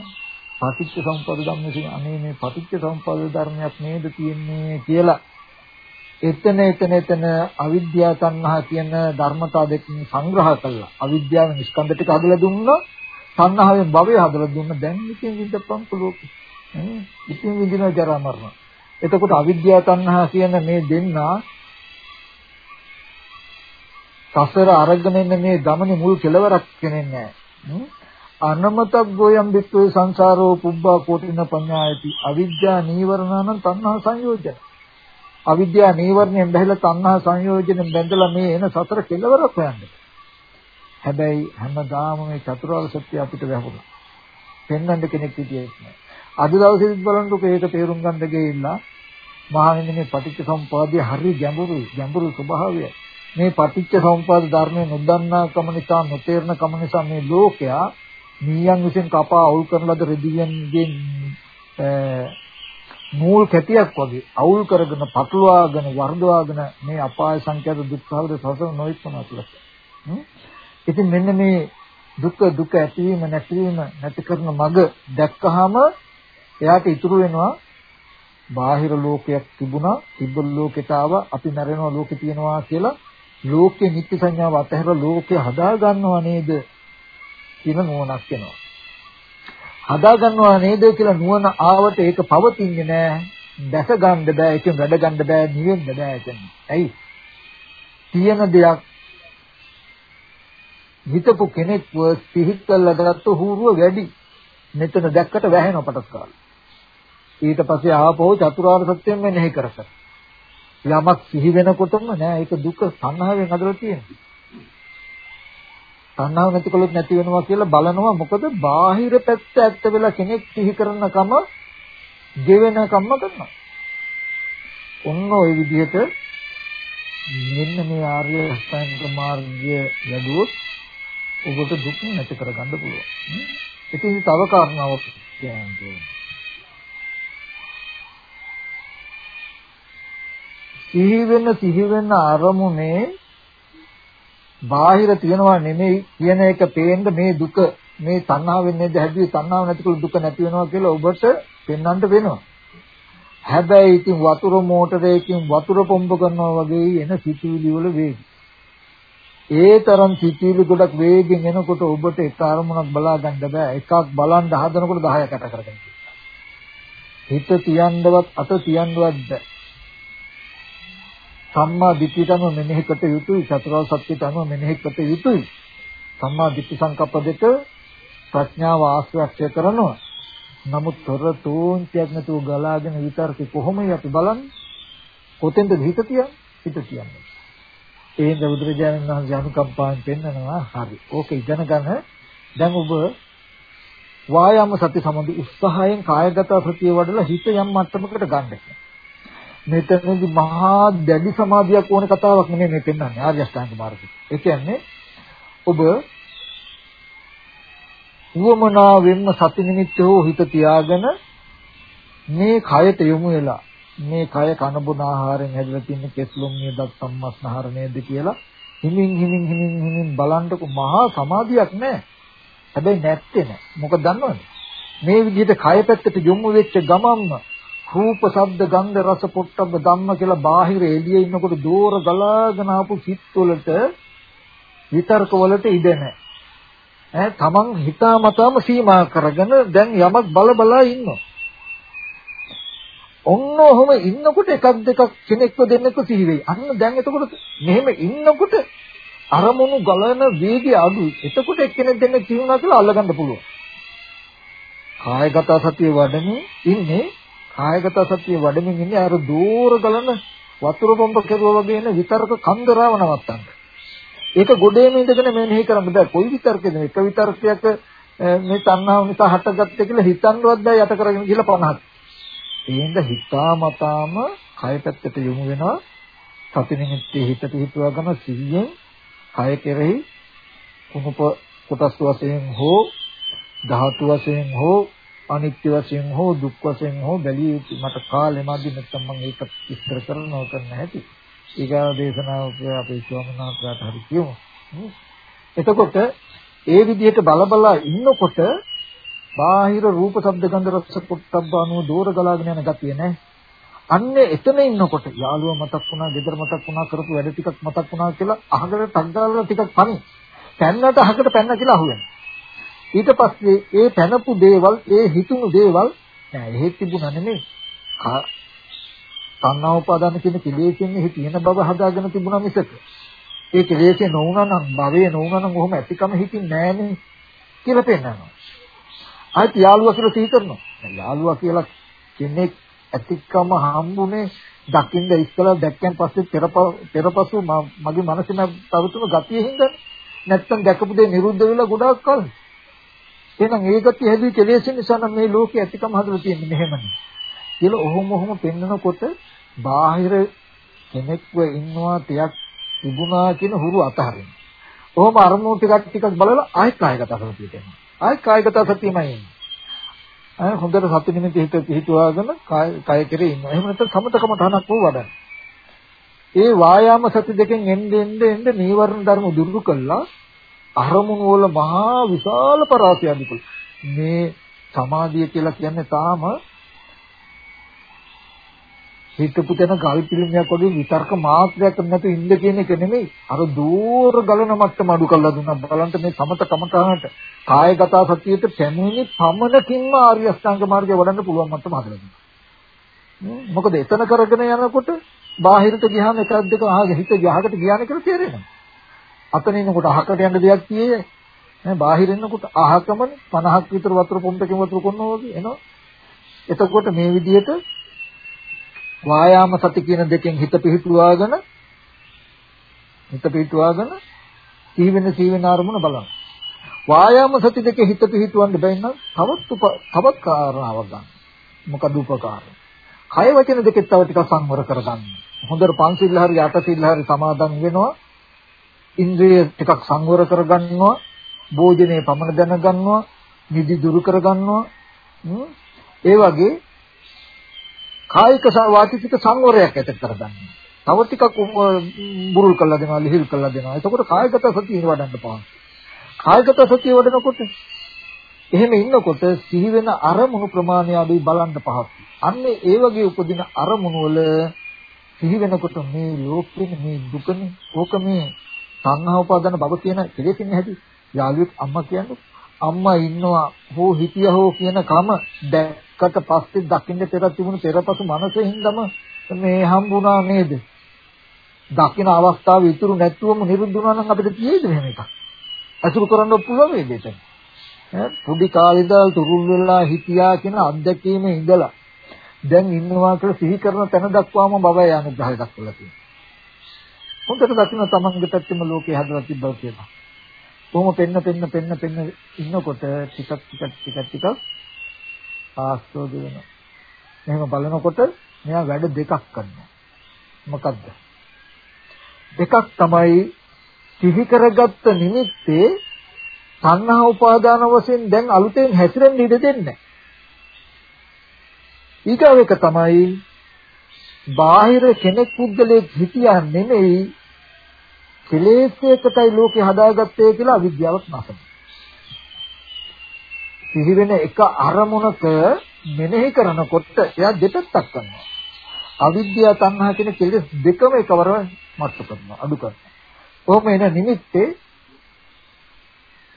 පටිච්ච සම්පද ධම්මසේ අනේ මේ පටිච්ච සම්පද ධර්මයක් නේද තියෙන්නේ කියලා එතන එතන එතන අවිද්‍යාව තණ්හා කියන ධර්මතා දෙකකින් සංග්‍රහ කළා. අවිද්‍යාව නිස්කන්ධ ටික හදලා දුන්නා. තණ්හාවෙන් භවය හදලා දුන්න දැන් ඉතින් විඳපම් පුළුවන්. ඉතින් විඳින ජරා මරණ. එතකොට අවිද්‍යාව තණ්හා කියන මේ දෙන්නා සසර අරගෙන ඉන්න මේ ගමනේ මුල් කෙලවරක් කෙනෙන්නේ නැහැ. අනමතග්ගෝයම් විත්වේ සංසාරෝ පුබ්බා කෝටින පඤ්ඤායති අවිද්‍යා නීවරණං තණ්හා සංයෝජන අවිද්‍යා නීවරණයෙන් බැහැලා තණ්හා සංයෝජනෙන් බැඳලා මේ එන සතර කෙලවරක් හොයන්නේ හැබැයි හැමදාම මේ චතුරාර්ය සත්‍ය අපිට වැහුණා. පෙන්වන්න කෙනෙක් හිටියෙත් නෑ. අද දවසේදීත් බලන්නකො ඒක තේරුම් ගන්න ගිහිල්ලා මහණෙනි මේ පටිච්ච සම්පදාය හරි ගැඹුරුයි ගැඹුරු ස්වභාවය. මේ පටිච්ච සම්පදාය ධර්මයේ නොදන්නා කම නිසා නොතේරන කම නිසා මේ ලෝකයා මීයන් විසින් කපා අවුල් කරන ලද රෙදියන්ගෙන් මූල් කැටියක් වගේ අවුල් කරගෙන පටලවාගෙන වර්ධවාගෙන මේ අපාය සංඛ්‍යාත දුක්ඛවද සසර නොයිත්නවා කියලා. ඉතින් මෙන්න මේ දුක දුක ඇතිවීම නැතිවීම නැති කරන මඟ දැක්කහම එයාට ඉතුරු වෙනවා බාහිර ලෝකයක් තිබුණා තිබ්බ ලෝකෙට ආවා අපි මැරෙනවා ලෝකෙ තියෙනවා කියලා ලෝකේ නිත්‍ය සංඥාව අතහැර ලෝකේ හදා ගන්නවා නේද කියන නුවණක් එනවා. හදා ගන්නවා නේද කියලා නුවණ ආවට ඒක පවතින්නේ නැහැ. දැක ගන්න බෑ ඒකෙන් වැඩ ගන්න බෑ නිවෙන්න බෑ එතන ඇයි? තියෙන දෙයක් හිතපු කෙනෙක්ව සිහිත් කරලා ගත්ත හුරුව වැඩි. මෙතන දැක්කට වැහෙන පටස් කාලා. ඊට පස්සේ ආපහු චතුරාර්ය සත්‍යයෙන් මෙනෙහි කරසක්. යමක් සිහි වෙනකොටම නෑ ඒක දුක සංහාවෙන් හදලා තියෙනවා. සංහාව නැතිකොලොත් නැති වෙනවා කියලා බලනවා මොකද බාහිර පැත්ත ඇත්ත වෙලා කෙනෙක් සිහි කරන කම ගෙවෙන කම්ම කරනවා. ඔන්න ওই විදිහට මෙන්න මේ ආර්ය අෂ්ටාංග මාර්ගය යදුවොත් ඔබට දුක් නැති කරගන්න පුළුවන්. ඉතින් තව කාරණාවක් කියන්නේ. සිහි වෙන සිහි වෙන අරමුණේ බාහිර තියනවා නෙමෙයි කියන එක පේන්න මේ දුක මේ තණ්හාවෙන් නේද හැදුවේ තණ්හාව නැතිකොට දුක නැති වෙනවා කියලා ඔබට පෙන්වන්න වෙනවා. හැබැයි ඉතින් වතුර මෝටරයකින් වතුර පොම්බ කරනවා වගේ එන සිතුවිලි වල වේගය ඒ තරම් සිතිවිලි ගොඩක් වේගෙන් එනකොට ඔබට එක අරමුණක් බලා ගන්න බෑ. එකක් බලන් හදනකොට 10ක් කට කරගෙන. හිත තියන්නවත් අත තියන්නවත් බෑ. සම්මා දිට්ඨියට අනුව මෙනෙහි කට යුතුයි. චතුරාර්ය සත්‍යයට අනුව මෙනෙහි කට යුතුයි. සම්මා දිට්ඨි සංකප්ප දෙක ප්‍රඥාව ආශ්‍රය කරනවා. නමුත් තොර තෝන්තියක් නැතුව ගලාගෙන විතර්ක කොහොමයි අපි බලන්නේ? කොතෙන්ද හිත තියන්නේ? හිත තියන්නේ. ඒ හින්දා බුදුරජාණන් වහන්සේ අනුකම්පාවෙන් පෙන්නනවා හරි. ඕක ඉගෙන ගන්න. දැන් ඔබ වායාම සති සම්බන්ධ උත්සාහයෙන් කායගත සතිය වඩලා හිත යම් මට්ටමකට ගන්න. මෙතනදී මහා දැඩි සමාධියක් ඕන කතාවක් නෙමෙයි මේ පෙන්වන්නේ ආර්ය අෂ්ටාංග මාර්ගය. ඒ කියන්නේ ඔබ උවමනාවෙන්ම සති නිමිත්ත හෝ හිත තියාගෙන මේ කයට යොමු වෙලා මේ කය කන බොන ආහාරයෙන් හැදලා තියෙන කෙස්ලොම් නියදත් සම්මස්නහර නේද කියලා හිමින් හිමින් හිමින් හිමින් බලන්නකො මහා සමාධියක් නැහැ. හැබැයි නැත්තේ නෑ. මොකද දන්නවද? මේ විදිහට කය පැත්තට යොමු වෙච්ච ගමන්ම රූප, ශබ්ද, ගන්ධ, රස, පොට්ටබ්බ ධම්ම කියලා බාහිර එළියේ ඉන්නකොට දෝර ගලාගෙන ආපු සිත් වලට විතර්ක වලට ඉඩ නැහැ. ඈ තමන් හිතාමතාම සීමා කරගෙන දැන් යමක් බල බලා ඉන්නවා. ඔන්න ඔහම ඉන්නකොට එකක් දෙකක් කෙනෙක්ව දෙන්නෙක්ව සිහි වෙයි. අන්න දැන් එතකොට මෙහෙම ඉන්නකොට අරමුණු ගලන වේගය අඩුයි. එතකොට එක්කෙනෙක් දෙන්නෙක් සිහි වුණා කියලා අල්ලගන්න පුළුවන්. කායගත සතිය වඩමින් ඉන්නේ කායගත සතිය වඩමින් ඉන්නේ අර දూరు ගලන වතුර පොම්ප කෙරුවා වගේ එන විතරක කන්දරාව නවත්තන්න. ඒක ගොඩේම ඉඳගෙන මෙනෙහි කරන්න බෑ. කොයි විතරකද එක විතරකයක මේ තණ්හාව නිසා හටගත්තේ කියලා හිතන්නවත් බෑ යට කරගෙන ගිහලා 50ක්. එහෙනම් හිතාමතාම කය පැත්තට යොමු වෙනවා සති නිමිත්තේ හිත පිහිටුවාගෙන සිහියෙන් කය කෙරෙහි කුණප කොටස් වශයෙන් හෝ ධාතු වශයෙන් හෝ අනිත්‍ය වශයෙන් හෝ දුක් වශයෙන් හෝ බැලිය යුතු මට කාලෙ මදි නැත්නම් මම ඒක විස්තර කරනව කරන්න ඇති ඊගා දේශනාව අපේ ස්වාමීන් වහන්සේට හරි කියමු. එතකොට ඒ විදිහට බලබලා ඉන්නකොට බාහිර රූප ශබ්ද ගන්ධ රස පොට්ටබ්බ අනුව දෝර ගලාගෙන යන ගතිය නැහැ. අන්නේ එතන ඉන්නකොට යාළුවා මතක් වුණා, ගෙදර මතක් වුණා, කරපු වැඩ ටිකක් මතක් වුණා කියලා අහකට තග්ගාලා ටිකක් පණි. පැන්නට අහකට පැන්න කියලා අහුවෙනවා. ඊට පස්සේ ඒ පැනපු දේවල්, ඒ හිතුණු දේවල් නෑ එහෙත් තිබුණා නෙමෙයි. තණ්හා උපාදාන කියන කෙලෙසින් එහි තියෙන බව හදාගෙන තිබුණා මිසක. ඒ කෙලෙසේ නොවුනා නම්, භවයේ නොවුනා නම් ඔහොම ඇතිකම හිතින් නෑනේ කියලා පෙන්නනවා. ආයෙත් යාළුවා කියලා සිහි කරනවා. යාළුවා කියලා කෙනෙක් ඇතිකම හම්බුනේ දකින්න ඉස්සලා දැක්කන් පස්සේ පෙරපසු මගේ මනසේ තවතුන ගතිය හින්දා නැත්තම් දැකපු දේ නිරුද්ධ වෙලා ගොඩාක් කල. එහෙනම් ඒ ගතිය හැදුවේ කෙලෙස් නිසා නම් මේ ලෝකේ ඇතිකම හදලා තියෙන්නේ මෙහෙමනේ. කියලා ඔහොම ඔහොම පෙන්නකොට බාහිර කෙනෙක්ව ඉන්නවා තියක් තිබුණා කියන හුරු අතහරින්න. ඔහොම අරමුණු ටිකක් ටිකක් බලලා ආයෙත් කායගත කරලා තියෙනවා. ආයි කායගත සතියමයි එන්නේ. අය හොඳට සති නිමිති හිත පිහිටුවාගෙන කාය කය කෙරේ ඉන්නවා. එහෙම නැත්නම් සමතකම තහනක් වූ වඩන. ඒ වායාම සති දෙකෙන් එන්නේ එන්නේ එන්නේ නීවරණ ධර්ම දුරු කළා අරමුණු වල මහා විශාල පරාසය අධිකුල. මේ සමාධිය කියලා කියන්නේ තාම හිතපු තැන ගල් පිළිමයක් වගේ විතර්ක මාත්‍රයක් නැතු ඉන්න කියන එක නෙමෙයි. අර දූර ගලන මට්ටම අඩු කරලා දුන්නා. බලන්න මේ සමත කමතාවට කායගත සතියට පැමිණි පමණකින්ම ආර්ය අෂ්ටාංග මාර්ගය වඩන්න පුළුවන් මට්ටම හදලා දුන්නා. මොකද එතන කරගෙන යනකොට බාහිරට ගියාම එකක් දෙක අහගෙන හිත ගහකට ගියානේ කියලා තේරෙනවා. අතන ඉන්නකොට අහකට යන්න දෙයක් කියේ. නේ බාහිර ඉන්නකොට අහකම 50ක් විතර වතුර පොම්පකින් වතුර කොන්නවා වගේ එනවා. එතකොට මේ විදිහට වායාම සති කියන දෙකෙන් හිත පිහිටුවාගෙන හිත පිහිටුවාගෙන සීවෙන සීවෙන අරමුණ බලන්න. වායාම සති දෙකේ හිත පිහිටුවන්න බැන්න තවත් තවත් කාරණාවක් ගන්න. මොකද උපකාරය. කය වචන දෙකේ තව ටිකක් සංවර කරගන්න. හොඳට පංචිල් හරි අටසිල් හරි සමාදන් වෙනවා. ඉන්ද්‍රිය ටිකක් සංවර කරගන්නවා. භෝජනේ පමණ දැනගන්නවා. නිදි දුරු කරගන්නවා. ඒ වගේ කායික වාචික සංවරයක් ඇති කරගන්න. තව ටිකක් බුරුල් කරලා දෙනවා, ලිහිල් කරලා දෙනවා. එතකොට කායගත සතිය වඩන්න පාන. කායගත සතිය වඩනකොට එහෙම ඉන්නකොට සිහි වෙන අරමුණු ප්‍රමාණය අඩුයි බලන්න පහසුයි. අන්නේ ඒ වගේ උපදින අරමුණු වල සිහි වෙනකොට මේ ලෝකෙන මේ දුකනේ ඕක මේ සංහව උපාදාන බව කියන කෙලෙසින් හැටි යාළුවෙක් අම්මා කියන්නේ අම්මා ඉන්නවා හෝ හිටියා හෝ කියන කම දැක්කට පස්සේ දකින්න පෙර තිබුණු පෙරපසු මනසෙන්දම මේ හම්බුණා නේද? දකින්න අවස්ථාව ඉතුරු නැතුවම නිරුද්ධ වුණා නම් අපිට තියෙයිද මෙහෙම එකක්? අසුරු කරන්න පුළුවන් වේද එතන? පොඩි කාලේ ඉඳලා තුරුල් වෙලා හිටියා කියන අත්දැකීමේ ඉඳලා දැන් ඉන්නවා කියලා සිහි කරන තැන දක්වාම බවයි අනුග්‍රහය දක්වලා තියෙනවා. හොඳට දකින්න තමන්ගේ පැත්තෙම ලෝකේ හදලා තිබ්බා කියලා. කොහොම පෙන්න පෙන්න පෙන්න පෙන්න ඉන්නකොට ටිකක් ටිකක් ටිකක් ටිකක් ආස්තෝද වෙනවා. එහෙම බලනකොට මෙයා වැඩ දෙකක් කරනවා. මොකද්ද? එකක් තමයි සිහි කරගත්ත නිමිත්තේ සංහා උපාදාන වශයෙන් දැන් අලුතෙන් හැසිරෙන්න ඉඩ දෙන්නේ ඊගව එක තමයි බාහිර කෙනෙක් පුද්ගලයෙක් හිටියා නෙමෙයි කෙලෙස්යකටයි ලෝකේ හදාගත්තේ කියලා අවිද්‍යාවක් නැසන. සිහි වෙන එක අරමුණක මෙනෙහි කරනකොට එයා දෙපැත්තක් කරනවා. අවිද්‍යාව තණ්හා කියන කෙලෙස් දෙකම එකවර මට්ටු කරනවා අඩු කරනවා. කොහොම එන නිමිත්තේ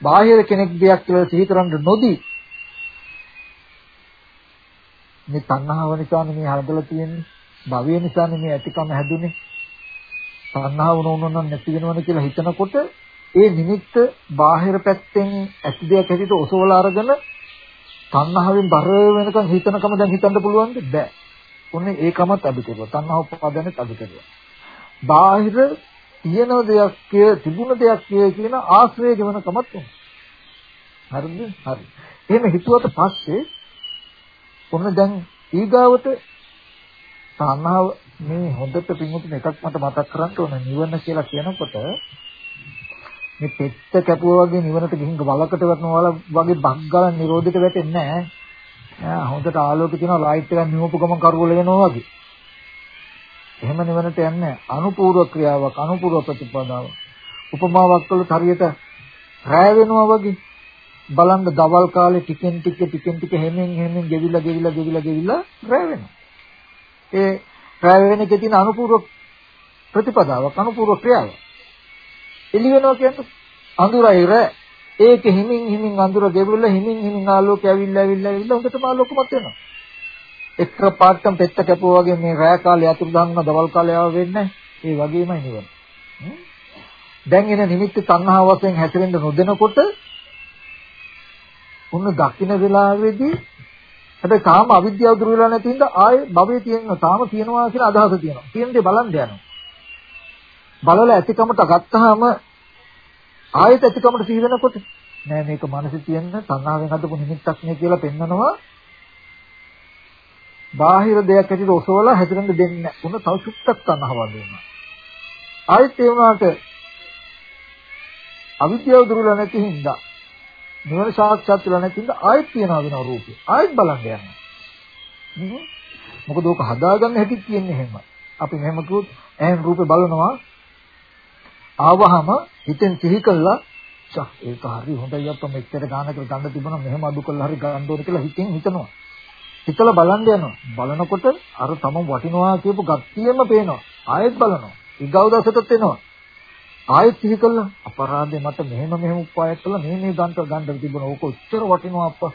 බාහිර කෙනෙක් දෙයක් කියලා සිහි කරන්න නොදී මේ තණ්හාව නිසානේ මේ හදලා තියෙන්නේ. භවය නිසානේ මේ ඇතිකම හැදුනේ. තණ්හාව නොවුනොත් නැති වෙනවනේ කියලා හිතනකොට ඒ නිමිත්ත බාහිර පැත්තෙන් ඇති දෙයක් හැටියට ඔසවලා අරගෙන තණ්හාවෙන් බර වෙනකන් හිතනකම දැන් හිතන්න පුළුවන්ද? බෑ. ඔන්නේ ඒකමත් අඩු කෙරුවා. තණ්හා උපාදානෙත් අඩු කෙරුවා. බාහිර තියෙන දෙයක් කිය තිබුණ දෙයක් කිය කියන ආශ්‍රය ජීවන කමත් උනා. හරිද? හරි. එහෙම හිතුවට පස්සේ ඔන්න දැන් ඊගාවට තණ්හාව මේ හොඳට පින්වතුන් එකක් මට මතක් කරන්න ඕන නිවන කියලා කියනකොට මේ පෙත්ත කැපුවා වගේ නිවනට ගිහින් වලකට වටනවා වගේ බග්ගල නිරෝධයට වැටෙන්නේ නැහැ. හොඳට ආලෝක තියෙනවා ලයිට් එකක් නිවපු ගමන් කරවල වෙනවා වගේ. එහෙම නිවනට යන්නේ අනුපූර්ව ක්‍රියාවක් අනුපූර්ව ප්‍රතිපදාවක්. උපමාවක් කළොත් හරියට රැය වෙනවා වගේ. බලන්න දවල් කාලේ ටිකෙන් ටික ටිකෙන් ටික හැමෙන් හැමෙන් ගෙවිලා ගෙවිලා ගෙවිලා ගෙවිලා රැය වෙනවා. ඒ රැය වෙන එකේ තියෙන අනුපූර්ව ප්‍රතිපදාවක් අනුපූර්ව ක්‍රියාවක්. එළි වෙනවා කියන්නේ අඳුරයි රැ ඒක හිමින් හිමින් අඳුර ගෙවිලා හිමින් හිමින් ආලෝකය ඇවිල්ලා ඇවිල්ලා ඇවිල්ලා හොඳටම ආලෝකමත් වෙනවා. එක පාටම් පෙත්ත කැපුවා වගේ මේ රැය කාලේ අතුරු දාන්න දවල් කාලේ ආව වෙන්නේ ඒ වගේමයි නිවන. දැන් එන නිමිත්ත තණ්හා වශයෙන් හැසිරෙන්න නොදෙනකොට උන්න දකින්න වෙලාවේදී හැබැයි තාම අවිද්‍යාව දුර වෙලා නැති හින්දා ආයේ භවයේ තියෙනවා තාම තියෙනවා කියන අදහස තියෙනවා. තියෙන දේ බලන්න යනවා. බලලා ඇතිකමට ගත්තාම ආයෙත් ඇතිකමට සිහි වෙනකොට නෑ මේක මනසේ තියෙන සංහාවෙන් හදපු නිමිත්තක් නේ කියලා පෙන්නනවා. බාහිර දෙයක් ඇතුළේ ඔසවලා හැදෙන්න දෙන්නේ නැහැ. උන තව සුත්තක් තනහවල් වෙනවා. ආයෙත් ඒ වුණාට අවිද්‍යාව දුර වෙලා නැති හින්දා නිවන සාක්ෂාත් වෙලා නැතිනම් ආයෙත් තියනවා වෙනවා රූපේ. ආයෙත් බලන්න යනවා. මොකද ඕක හදාගන්න හැටි තියෙන්නේ එහෙම. අපි මෙහෙම කිව්වොත් ඇහෙන් රූපේ බලනවා ආවහම හිතෙන් සිහි කළා චා ඒක හරි හොඳයි අප්පා මෙච්චර ගානකට ගන්න තිබුණා මෙහෙම අඩු කළා හරි ගන්න ඕනේ කියලා හිතෙන් හිතනවා. හිතලා බලන්න යනවා. බලනකොට අර තම වටිනවා කියපු ගතියෙම පේනවා. ආයෙත් බලනවා. ඊගව දවසටත් එනවා. ආයෙත් සිහි කළා. අපරාධේ මට මෙහෙම මෙහෙම උපායක් කළා. මේ මේ දන්ත ගන්න තිබුණා. ඕක උච්චර වටිනවා අප්පා.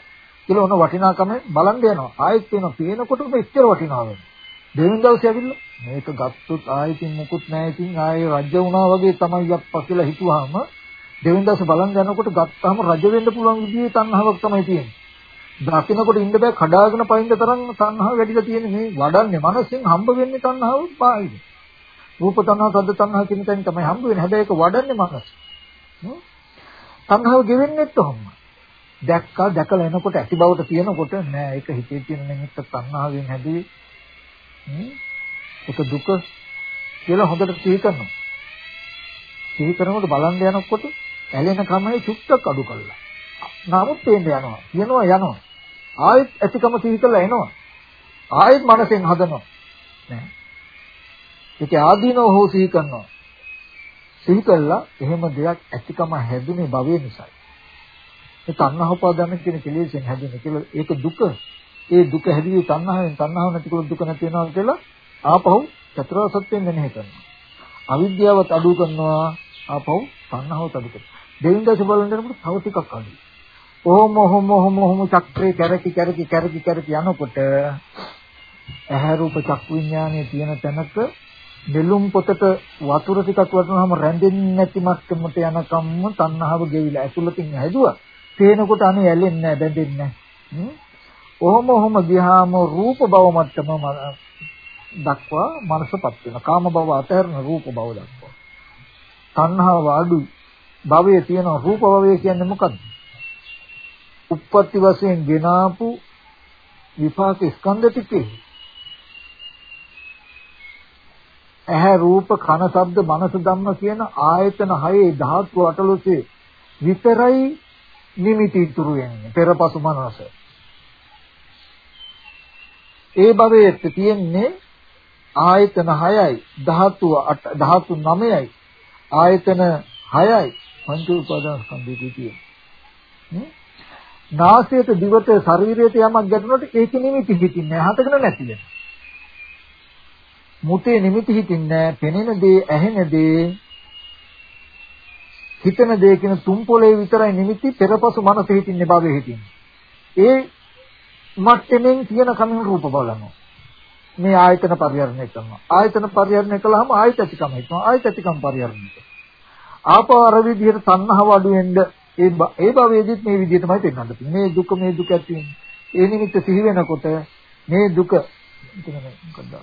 කියලා ඔන්න වටිනාකම බලන් යනවා. ආයෙත් වෙනවා. පේනකොටම ඉච්චර වටිනවා වෙනවා. දෙවෙනි දවසේ ඇවිල්ලා මේක ගත්තොත් ආයෙත් මුකුත් නැහැ. ඉතින් ආයෙ රජ වුණා වගේ තමයි අප්පා කියලා හිතුවාම දෙවෙනි දවසේ බලන් යනකොට ගත්තාම රජ වෙන්න පුළුවන් විදිහේ තණ්හාවක් තමයි තියෙන්නේ. දකින්නකොට ඉන්න බෑ. කඩාගෙන පයින්න තරම් තණ්හාව වැඩිලා තියෙන්නේ. මේ වඩන්නේ මනසෙන් හම්බ වෙන්නේ තණ්හාව පායිද රූප තණ්හා, සද්ද තණ්හා කියන තැන තමයි හම්බ වෙන්නේ. හැබැයි ඒක වඩන්නේ මනස. තණ්හාව ගෙවෙන්නේත් ඔහොම. දැක්කා දැකලා එනකොට ඇති බවට තියෙනකොට නෑ ඒක හිතේ තියෙන නිමිත්ත තණ්හාවෙන් හැදී ඒක දුක කියලා හොඳට සිහි කරනවා. සිහි කරනකොට බලන් යනකොට ඇලෙන කමයි චුට්ටක් අඩු කළා. නමුත් පේන්න යනවා. යනවා යනවා. ආයෙත් ඇතිකම සිහි කරලා එනවා. ආයෙත් මනසෙන් හදනවා. නෑ. ඒක ආදීනව හෝ සිහි කරනවා. සිහි කළා එහෙම දෙයක් ඇතිකම හැදුනේ භවය නිසායි. ඒ තණ්හා උපාදාන කියන කෙලෙසෙන් හැදුනේ කියලා ඒක දුක. ඒ දුක හැදුවේ තණ්හාවෙන් තණ්හාව නැතිකොට දුක නැති වෙනවා කියලා ආපහු චතුරාර්ය සත්‍යයෙන් මෙනෙහි කරනවා. අවිද්‍යාවත් අඩු කරනවා ආපහු තණ්හාව තදක. දෙයින් දැස බලන යනකොට තව ටිකක් අඩුයි. ඔහොම ඔහොම ඔහොම ඔහොම චක්‍රේ කැරකි කැරකි කැරකි කැරකි යනකොට ඇහැ රූප චක්කු විඥානයේ තියෙන තැනක නෙළුම් පොතට වතුර ටිකක් වටනවාම රැඳෙන්නේ නැති මට්ටමට යනකම්ම තණ්හාව ගෙවිලා ඇතුළතින් හැදුවා. පේනකොට අනේ ඇලෙන්නේ නැහැ, බැඳෙන්නේ නැහැ. ඔහොම ඔහොම ගියාම රූප භව මට්ටම දක්වා මනසපත් වෙනවා. කාම භව අතහැරන රූප භව දක්වා. තණ්හාව අඩුයි. භවයේ තියෙන රූප භවය කියන්නේ මොකද්ද? උප්පත්ති වශයෙන් ගෙනාපු විපාක ස්කන්ධ ටිකේ ඇහැ රූප කන ශබ්ද මනස ධම්ම කියන ආයතන හයේ ධාතු අටලොසේ විතරයි නිමිති ඉතුරු වෙන්නේ පෙරපසු මනස. ඒ භවයේ තියෙන්නේ ආයතන 6යි ධාතු 8 ධාතු 9යි ආයතන 6යි පංච උපාදාන ස්කන්ධය තියෙන්නේ. නාසයට දිවට ශරීරයට යමක් ගැටුණොත් ඒක නිමිති හිතින්නේ හතකට නැති වෙනවා. මුතේ නිමිති හිතින්නේ පෙනෙන දේ ඇහෙන දේ හිතන දේ කියන තුන් පොලේ විතරයි නිමිති පෙරපසු මනස හිතින්නේ භවයේ හිතින්නේ ඒ මට්ටමින් කියන කමින් රූප බලනවා. මේ ආයතන පරිහරණය කරනවා. ආයතන පරිහරණය කළාම ආයතතිකම හිතනවා ආයතතිකම පරිහරණය කරනවා. ආපෝ අර විදිහට තණ්හාව අඩු වෙන්න ඒ ඒ භවයේදීත් මේ විදිහටමයි පෙන්වන්න තියෙන්නේ. මේ දුක මේ දුක ඇති වෙන්නේ. ඒ නිමිත්ත සිහි වෙනකොට මේ දුක මොකද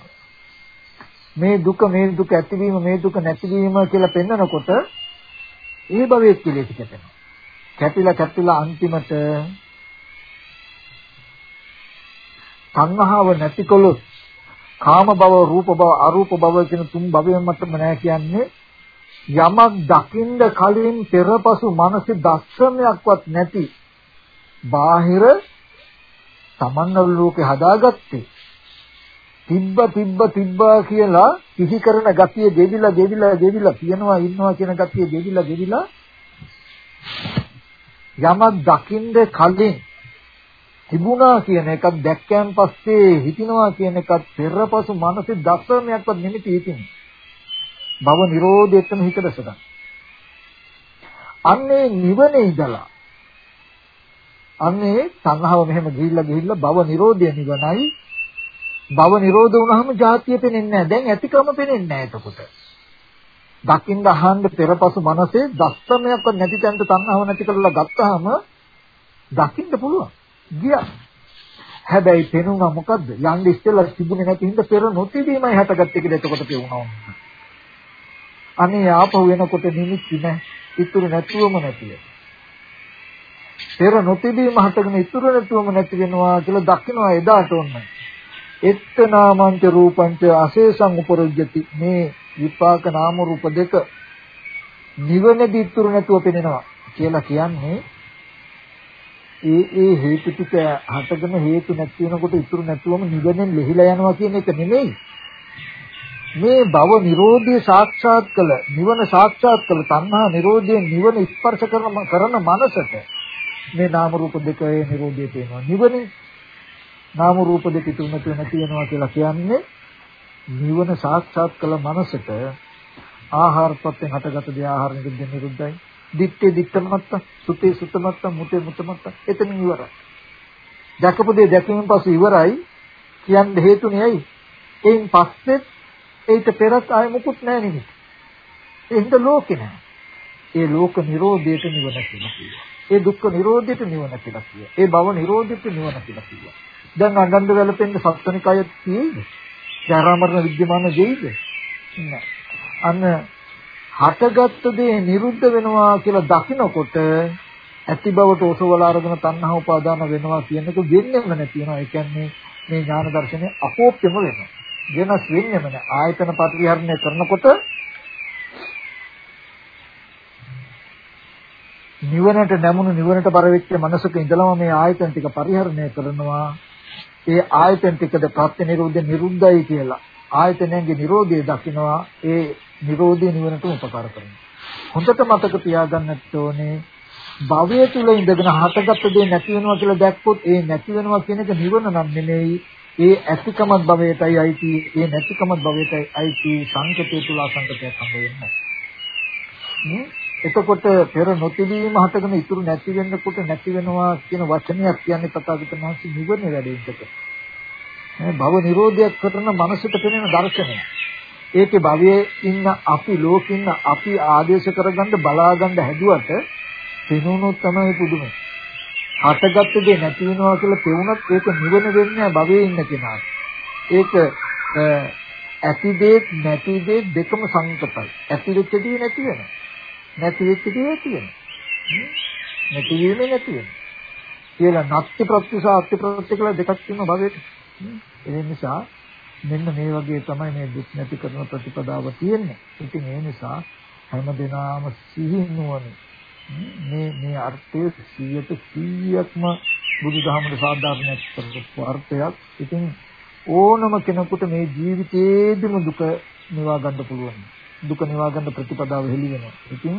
මේ දුක මේ දුක ඇතිවීම මේ දුක නැතිවීම කියලා පෙන්නකොට ඒ භවයේ කෙලෙස් කැපෙනවා. කැපිලා කැපිලා අන්තිමට සංහාව නැතිකොලොත් කාම භව රූප භව අරූප භව කියන තුන් භවයෙන් මතම නැහැ කියන්නේ යමක් දකින්න කලින් පෙරපසු මනසේ දර්ශනයක්වත් නැති බාහිර තමන්ගේ ලෝකේ හදාගත්තේ තිබ්බ තිබ්බ තිබ්බා කියලා කිසි කරන ගතිය ගෙවිලා ගෙවිලා ගෙවිලා තියනවා ඉන්නවා කියන ගතිය ගෙවිලා ගෙවිලා යමක් දකින්න කලින් තිබුණා කියන එකක් දැක්කයන් පස්සේ හිතිනවා කියන එකත් පෙරපසු මනසේ දර්ශනයක්වත් නිමිති හිතින්නේ. භව නිරෝධයටම හිත දැසගන්න. අන්නේ නිවනේ ඉඳලා අන්නේ සංහව මෙහෙම ගිහිල්ලා ගිහිල්ලා භව නිරෝධය නිවනයි භව නිරෝධ වුණාම ජාතිය පෙනෙන්නේ නැහැ. දැන් ඇතිකම පෙනෙන්නේ නැහැ එතකොට. දකින්න අහන්න පෙරපසු මනසේ දස්සමයක්වත් නැති තැනට තණ්හාව නැති කරලා ගත්තාම දකින්න පුළුවන්. ගියා. හැබැයි පෙනුණා මොකද්ද? යන්න ඉස්සෙල්ලා තිබුණේ නැති හින්දා පෙර නොතිබීමයි හටගත්තේ කියලා එතකොට පෙවුණා. අනේ ආපහු වෙනකොට නිමිති නැහැ. ඉතුරු නැතුවම නැතිය. පෙර නොතිබීම හටගෙන ඉතුරු නැතුවම නැති වෙනවා කියලා දකින්නවා එදාට ඕනේ. එත්තනාමංච රූපංච අශේෂං උපරොජ්ජති. මේ විපාක නාම රූප දෙක නිවනදී ඉතුරු නැතුව පෙනෙනවා කියලා කියන්නේ ඒ ඒ හේතු ටික හටගෙන හේතු නැති වෙනකොට ඉතුරු නැතුවම නිවනෙන් ලෙහිලා යනවා කියන එක නෙමෙයි. මේ භව නිරෝධය සාක්ෂාත් කළ නිවන සාක්ෂාත් කළ තණ්හා නිරෝධය නිවන ස්පර්ශ කරන කරන මනසට මේ නාම රූප දෙකේ නිරෝධය තියෙනවා නිවනේ නාම රූප දෙක තුන තුන තියෙනවා කියලා කියන්නේ නිවන සාක්ෂාත් කළ මනසට ආහාරපත්යෙන් හටගත දේ ආහාර නිරුද්ධ නිරුද්ධයි. දිත්තේ දිත්තමත්ත, සුතේ සුතමත්ත, මුතේ මුතමත්ත. එතන ඉවරයි. දැකපු දේ දැකීමෙන් පස්සේ ඉවරයි. කියන්න හේතුනේ ඇයි? එයින් පස්සේ ඒිට පෙරත් ආයෙ මුකුත් නැහැ නෙමෙයි. එහෙනම් ලෝකේ නැහැ. ඒ ලෝක නිරෝධයට නිවන කියලා කියනවා. ඒ දුක්ඛ නිරෝධයට නිවන කියලා කියනවා. ඒ භව නිරෝධයට නිවන කියලා කියනවා. දැන් අඬන්න වැළපෙන්න සත්වනිකය තියෙයිද? ජරා මරණ විද්‍යමාන දෙයිද? නෑ. අන්න හටගත්ත දේ නිරුද්ධ වෙනවා කියලා දකිනකොට ඇති බවට ඔසවලා අරගෙන තණ්හා උපාදාන වෙනවා කියන එක වෙන්නේම නැති වෙනවා. ඒ කියන්නේ මේ ඥාන දර්ශනේ අකෝප්‍යම වෙනවා. වෙනස් වෙන්නේම නැහැ. ආයතන පරිහරණය කරනකොට නිවනට නැමුණු නිවනට බර වෙච්ච මනසක ඉඳලම මේ ආයතන ටික පරිහරණය කරනවා ඒ ආයතන ටිකද ප්‍රත්‍ය නිරෝධ නිරුද්ධයි කියලා. ආයතනයන්ගේ නිරෝධය දකිනවා ඒ නිරෝධය නිවනට උපකාර කරනවා. හොඳට මතක තියාගන්නත් ඕනේ භවය තුල ඉඳගෙන හටගත් දේ නැති වෙනවා කියලා දැක්කොත් ඒ නැති වෙනවා කියන එක නිවන නම් නෙමෙයි. ඒ ඇතිකමත් භවයටයි අයිති ඒ නැතිකමත් භවයටයි අයිති සංකතය තුල අසංකතයක් හම්බ වෙනවා එතකොට පෙර නොතිබීම හටගෙන ඉතුරු නැති වෙනකොට නැති වෙනවා කියන වචනයක් කියන්නේ තථාගතයන් වහන්සේ නිවන වැඩේකට. මේ භව නිරෝධයක් කරන මනසට පෙනෙන දර්ශනය. ඒකේ භවයේ ඉන්න අපි ලෝකින්න අපි ආදේශ කරගන්න බලාගන්න හැදුවට පෙනුනොත් තමයි පුදුමයි. හටගත්ත දේ නැති වෙනවා කියලා පෙවුනත් ඒක නිවන වෙන්නේ භවයේ ඉන්න කෙනාට. ඒක ඇති දේ නැති දේ දෙකම සංකතයි. ඇති වෙච්ච දේ නැති වෙනවා. නැති වෙච්ච දේ ඇති වෙනවා. නැති වීමේ නැති වෙනවා. කියලා නැත්ති ප්‍රත්‍යසා අත්ති ප්‍රත්‍ය කියලා දෙකක් තියෙනවා භවයට. ඒ නිසා මෙන්න මේ වගේ තමයි මේ දුක් නැති කරන ප්‍රතිපදාව තියෙන්නේ. ඉතින් ඒ නිසා හැම දිනාම සිහි නුවණ මේ මේ අර්ථය 100ට 100ක්ම බුදුදහමේ සාධාරණයක් කරපු අර්ථයක්. ඉතින් ඕනම කෙනෙකුට මේ ජීවිතේදිම දුක නිවා ගන්න පුළුවන්. දුක නිවා ගන්න ප්‍රතිපදාව හෙළි වෙනවා. ඉතින්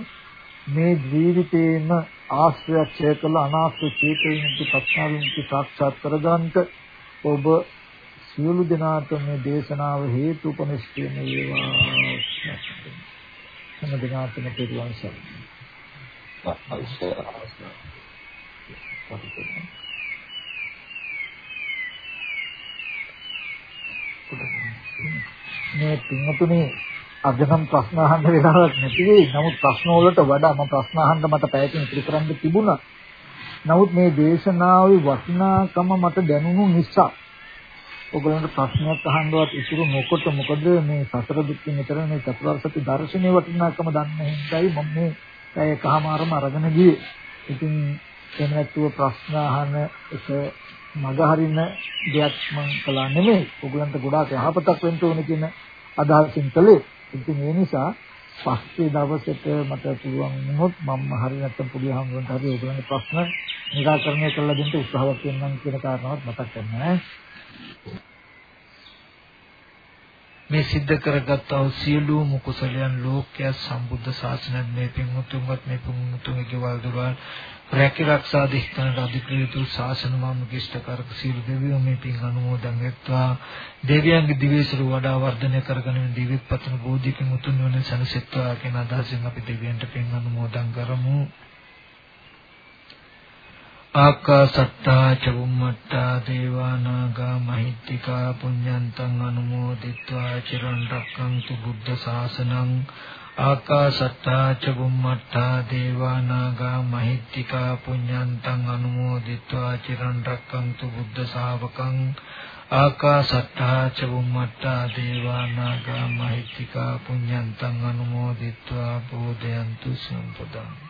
මේ ජීවිතේම ආශ්‍රයක්ෂය කළ අනාශ්‍රය චේතනික ප්‍රඥාවෙන් සාක්ෂාත් කරගන්නට ඔබ සියලු දෙනාට මේ දේශනාව හේතුපනිෂ්ඨ වේවා. හැම දිනකටම පිරුවන් සරණයි. මේ පින්තුනේ අද නම් ප්‍රශ්න අහන්න වෙලාවක් නැති වෙයි. නමුත් ප්‍රශ්න වලට වඩා මම ප්‍රශ්න අහන්න මට පැයකින් ඉතිරි කරන්න තිබුණා. නමුත් මේ දේශනාවේ වටිනාකම මට දැනුණු නිසා ඔයගලන්ට ප්‍රශ්නයක් අහන්නවත් ඉතුරු නොකොට මොකද මේ සතර දුක්ඛ මෙතර මේ චතුරාර්ය සත්‍ය දර්ශනයේ වටිනාකම දන්නේ හින්දායි මම මේ ඒකමාරම අරගෙන ගියේ. ඉතින් එහෙම නැතුව ප්‍රශ්න අහන එක මග හරින දෙයක් මම කළා නෙමෙයි. ඔයගලන්ට ගොඩාක් යහපතක් වෙන්න ඕන කියන අදහසින් කළේ. ඉතින් ඒ නිසා පස්සේ දවසට මට පුළුවන් වුණොත් මම හරි නැත්තම් පොඩි හම්බුන්ට හරි ඔයගලන්ගේ ප්‍රශ්න නිරාකරණය කළ දෙන්න උත්සාහවත් වෙනනම් කියන කාරණාවත් මතක් කරනවා. මේ සිද්ධ කරගත් ආ සියලුම කුසලයන් ලෝකයේ සම්බුද්ධ ශාසනයෙන් මේ පින්මුතුන්වත් මේ පින්මුතුන්ගේ ගෙවල් දොරවල් රැකිරක්ෂා දිස්ත්‍රාණ අධිකෘතු ශාසන මාමුකිෂ්ඨකාරක සියලු දෙවියෝ මේ පින් අනුමෝදන් වෙත්වා. දෙවියන්ගේ දිවිසිරු වඩා වර්ධනය කරගෙන දිවිපතන බෝධික මුතුන් වන සනසෙත්වා කියන අදහසින් අපි දෙවියන්ට පින් අනුමෝදන් කරමු. ආකාසට්ටා චුම්මට්ටා දේවානාගා මහිත්‍තිකා පුඤ්ඤන්තං අනුමෝදිත්වා චිරන් රක්ඛන්තු බුද්ධ ශාසනං ආකාසට්ටා චුම්මට්ටා දේවානාගා මහිත්‍තිකා පුඤ්ඤන්තං අනුමෝදිත්වා චිරන් රක්ඛන්තු බුද්ධ ශාවකං ආකාසට්ටා චුම්මට්ටා දේවානාගා මහිත්‍තිකා පුඤ්ඤන්තං අනුමෝදිත්වා බෝධයන්තු සම්පදං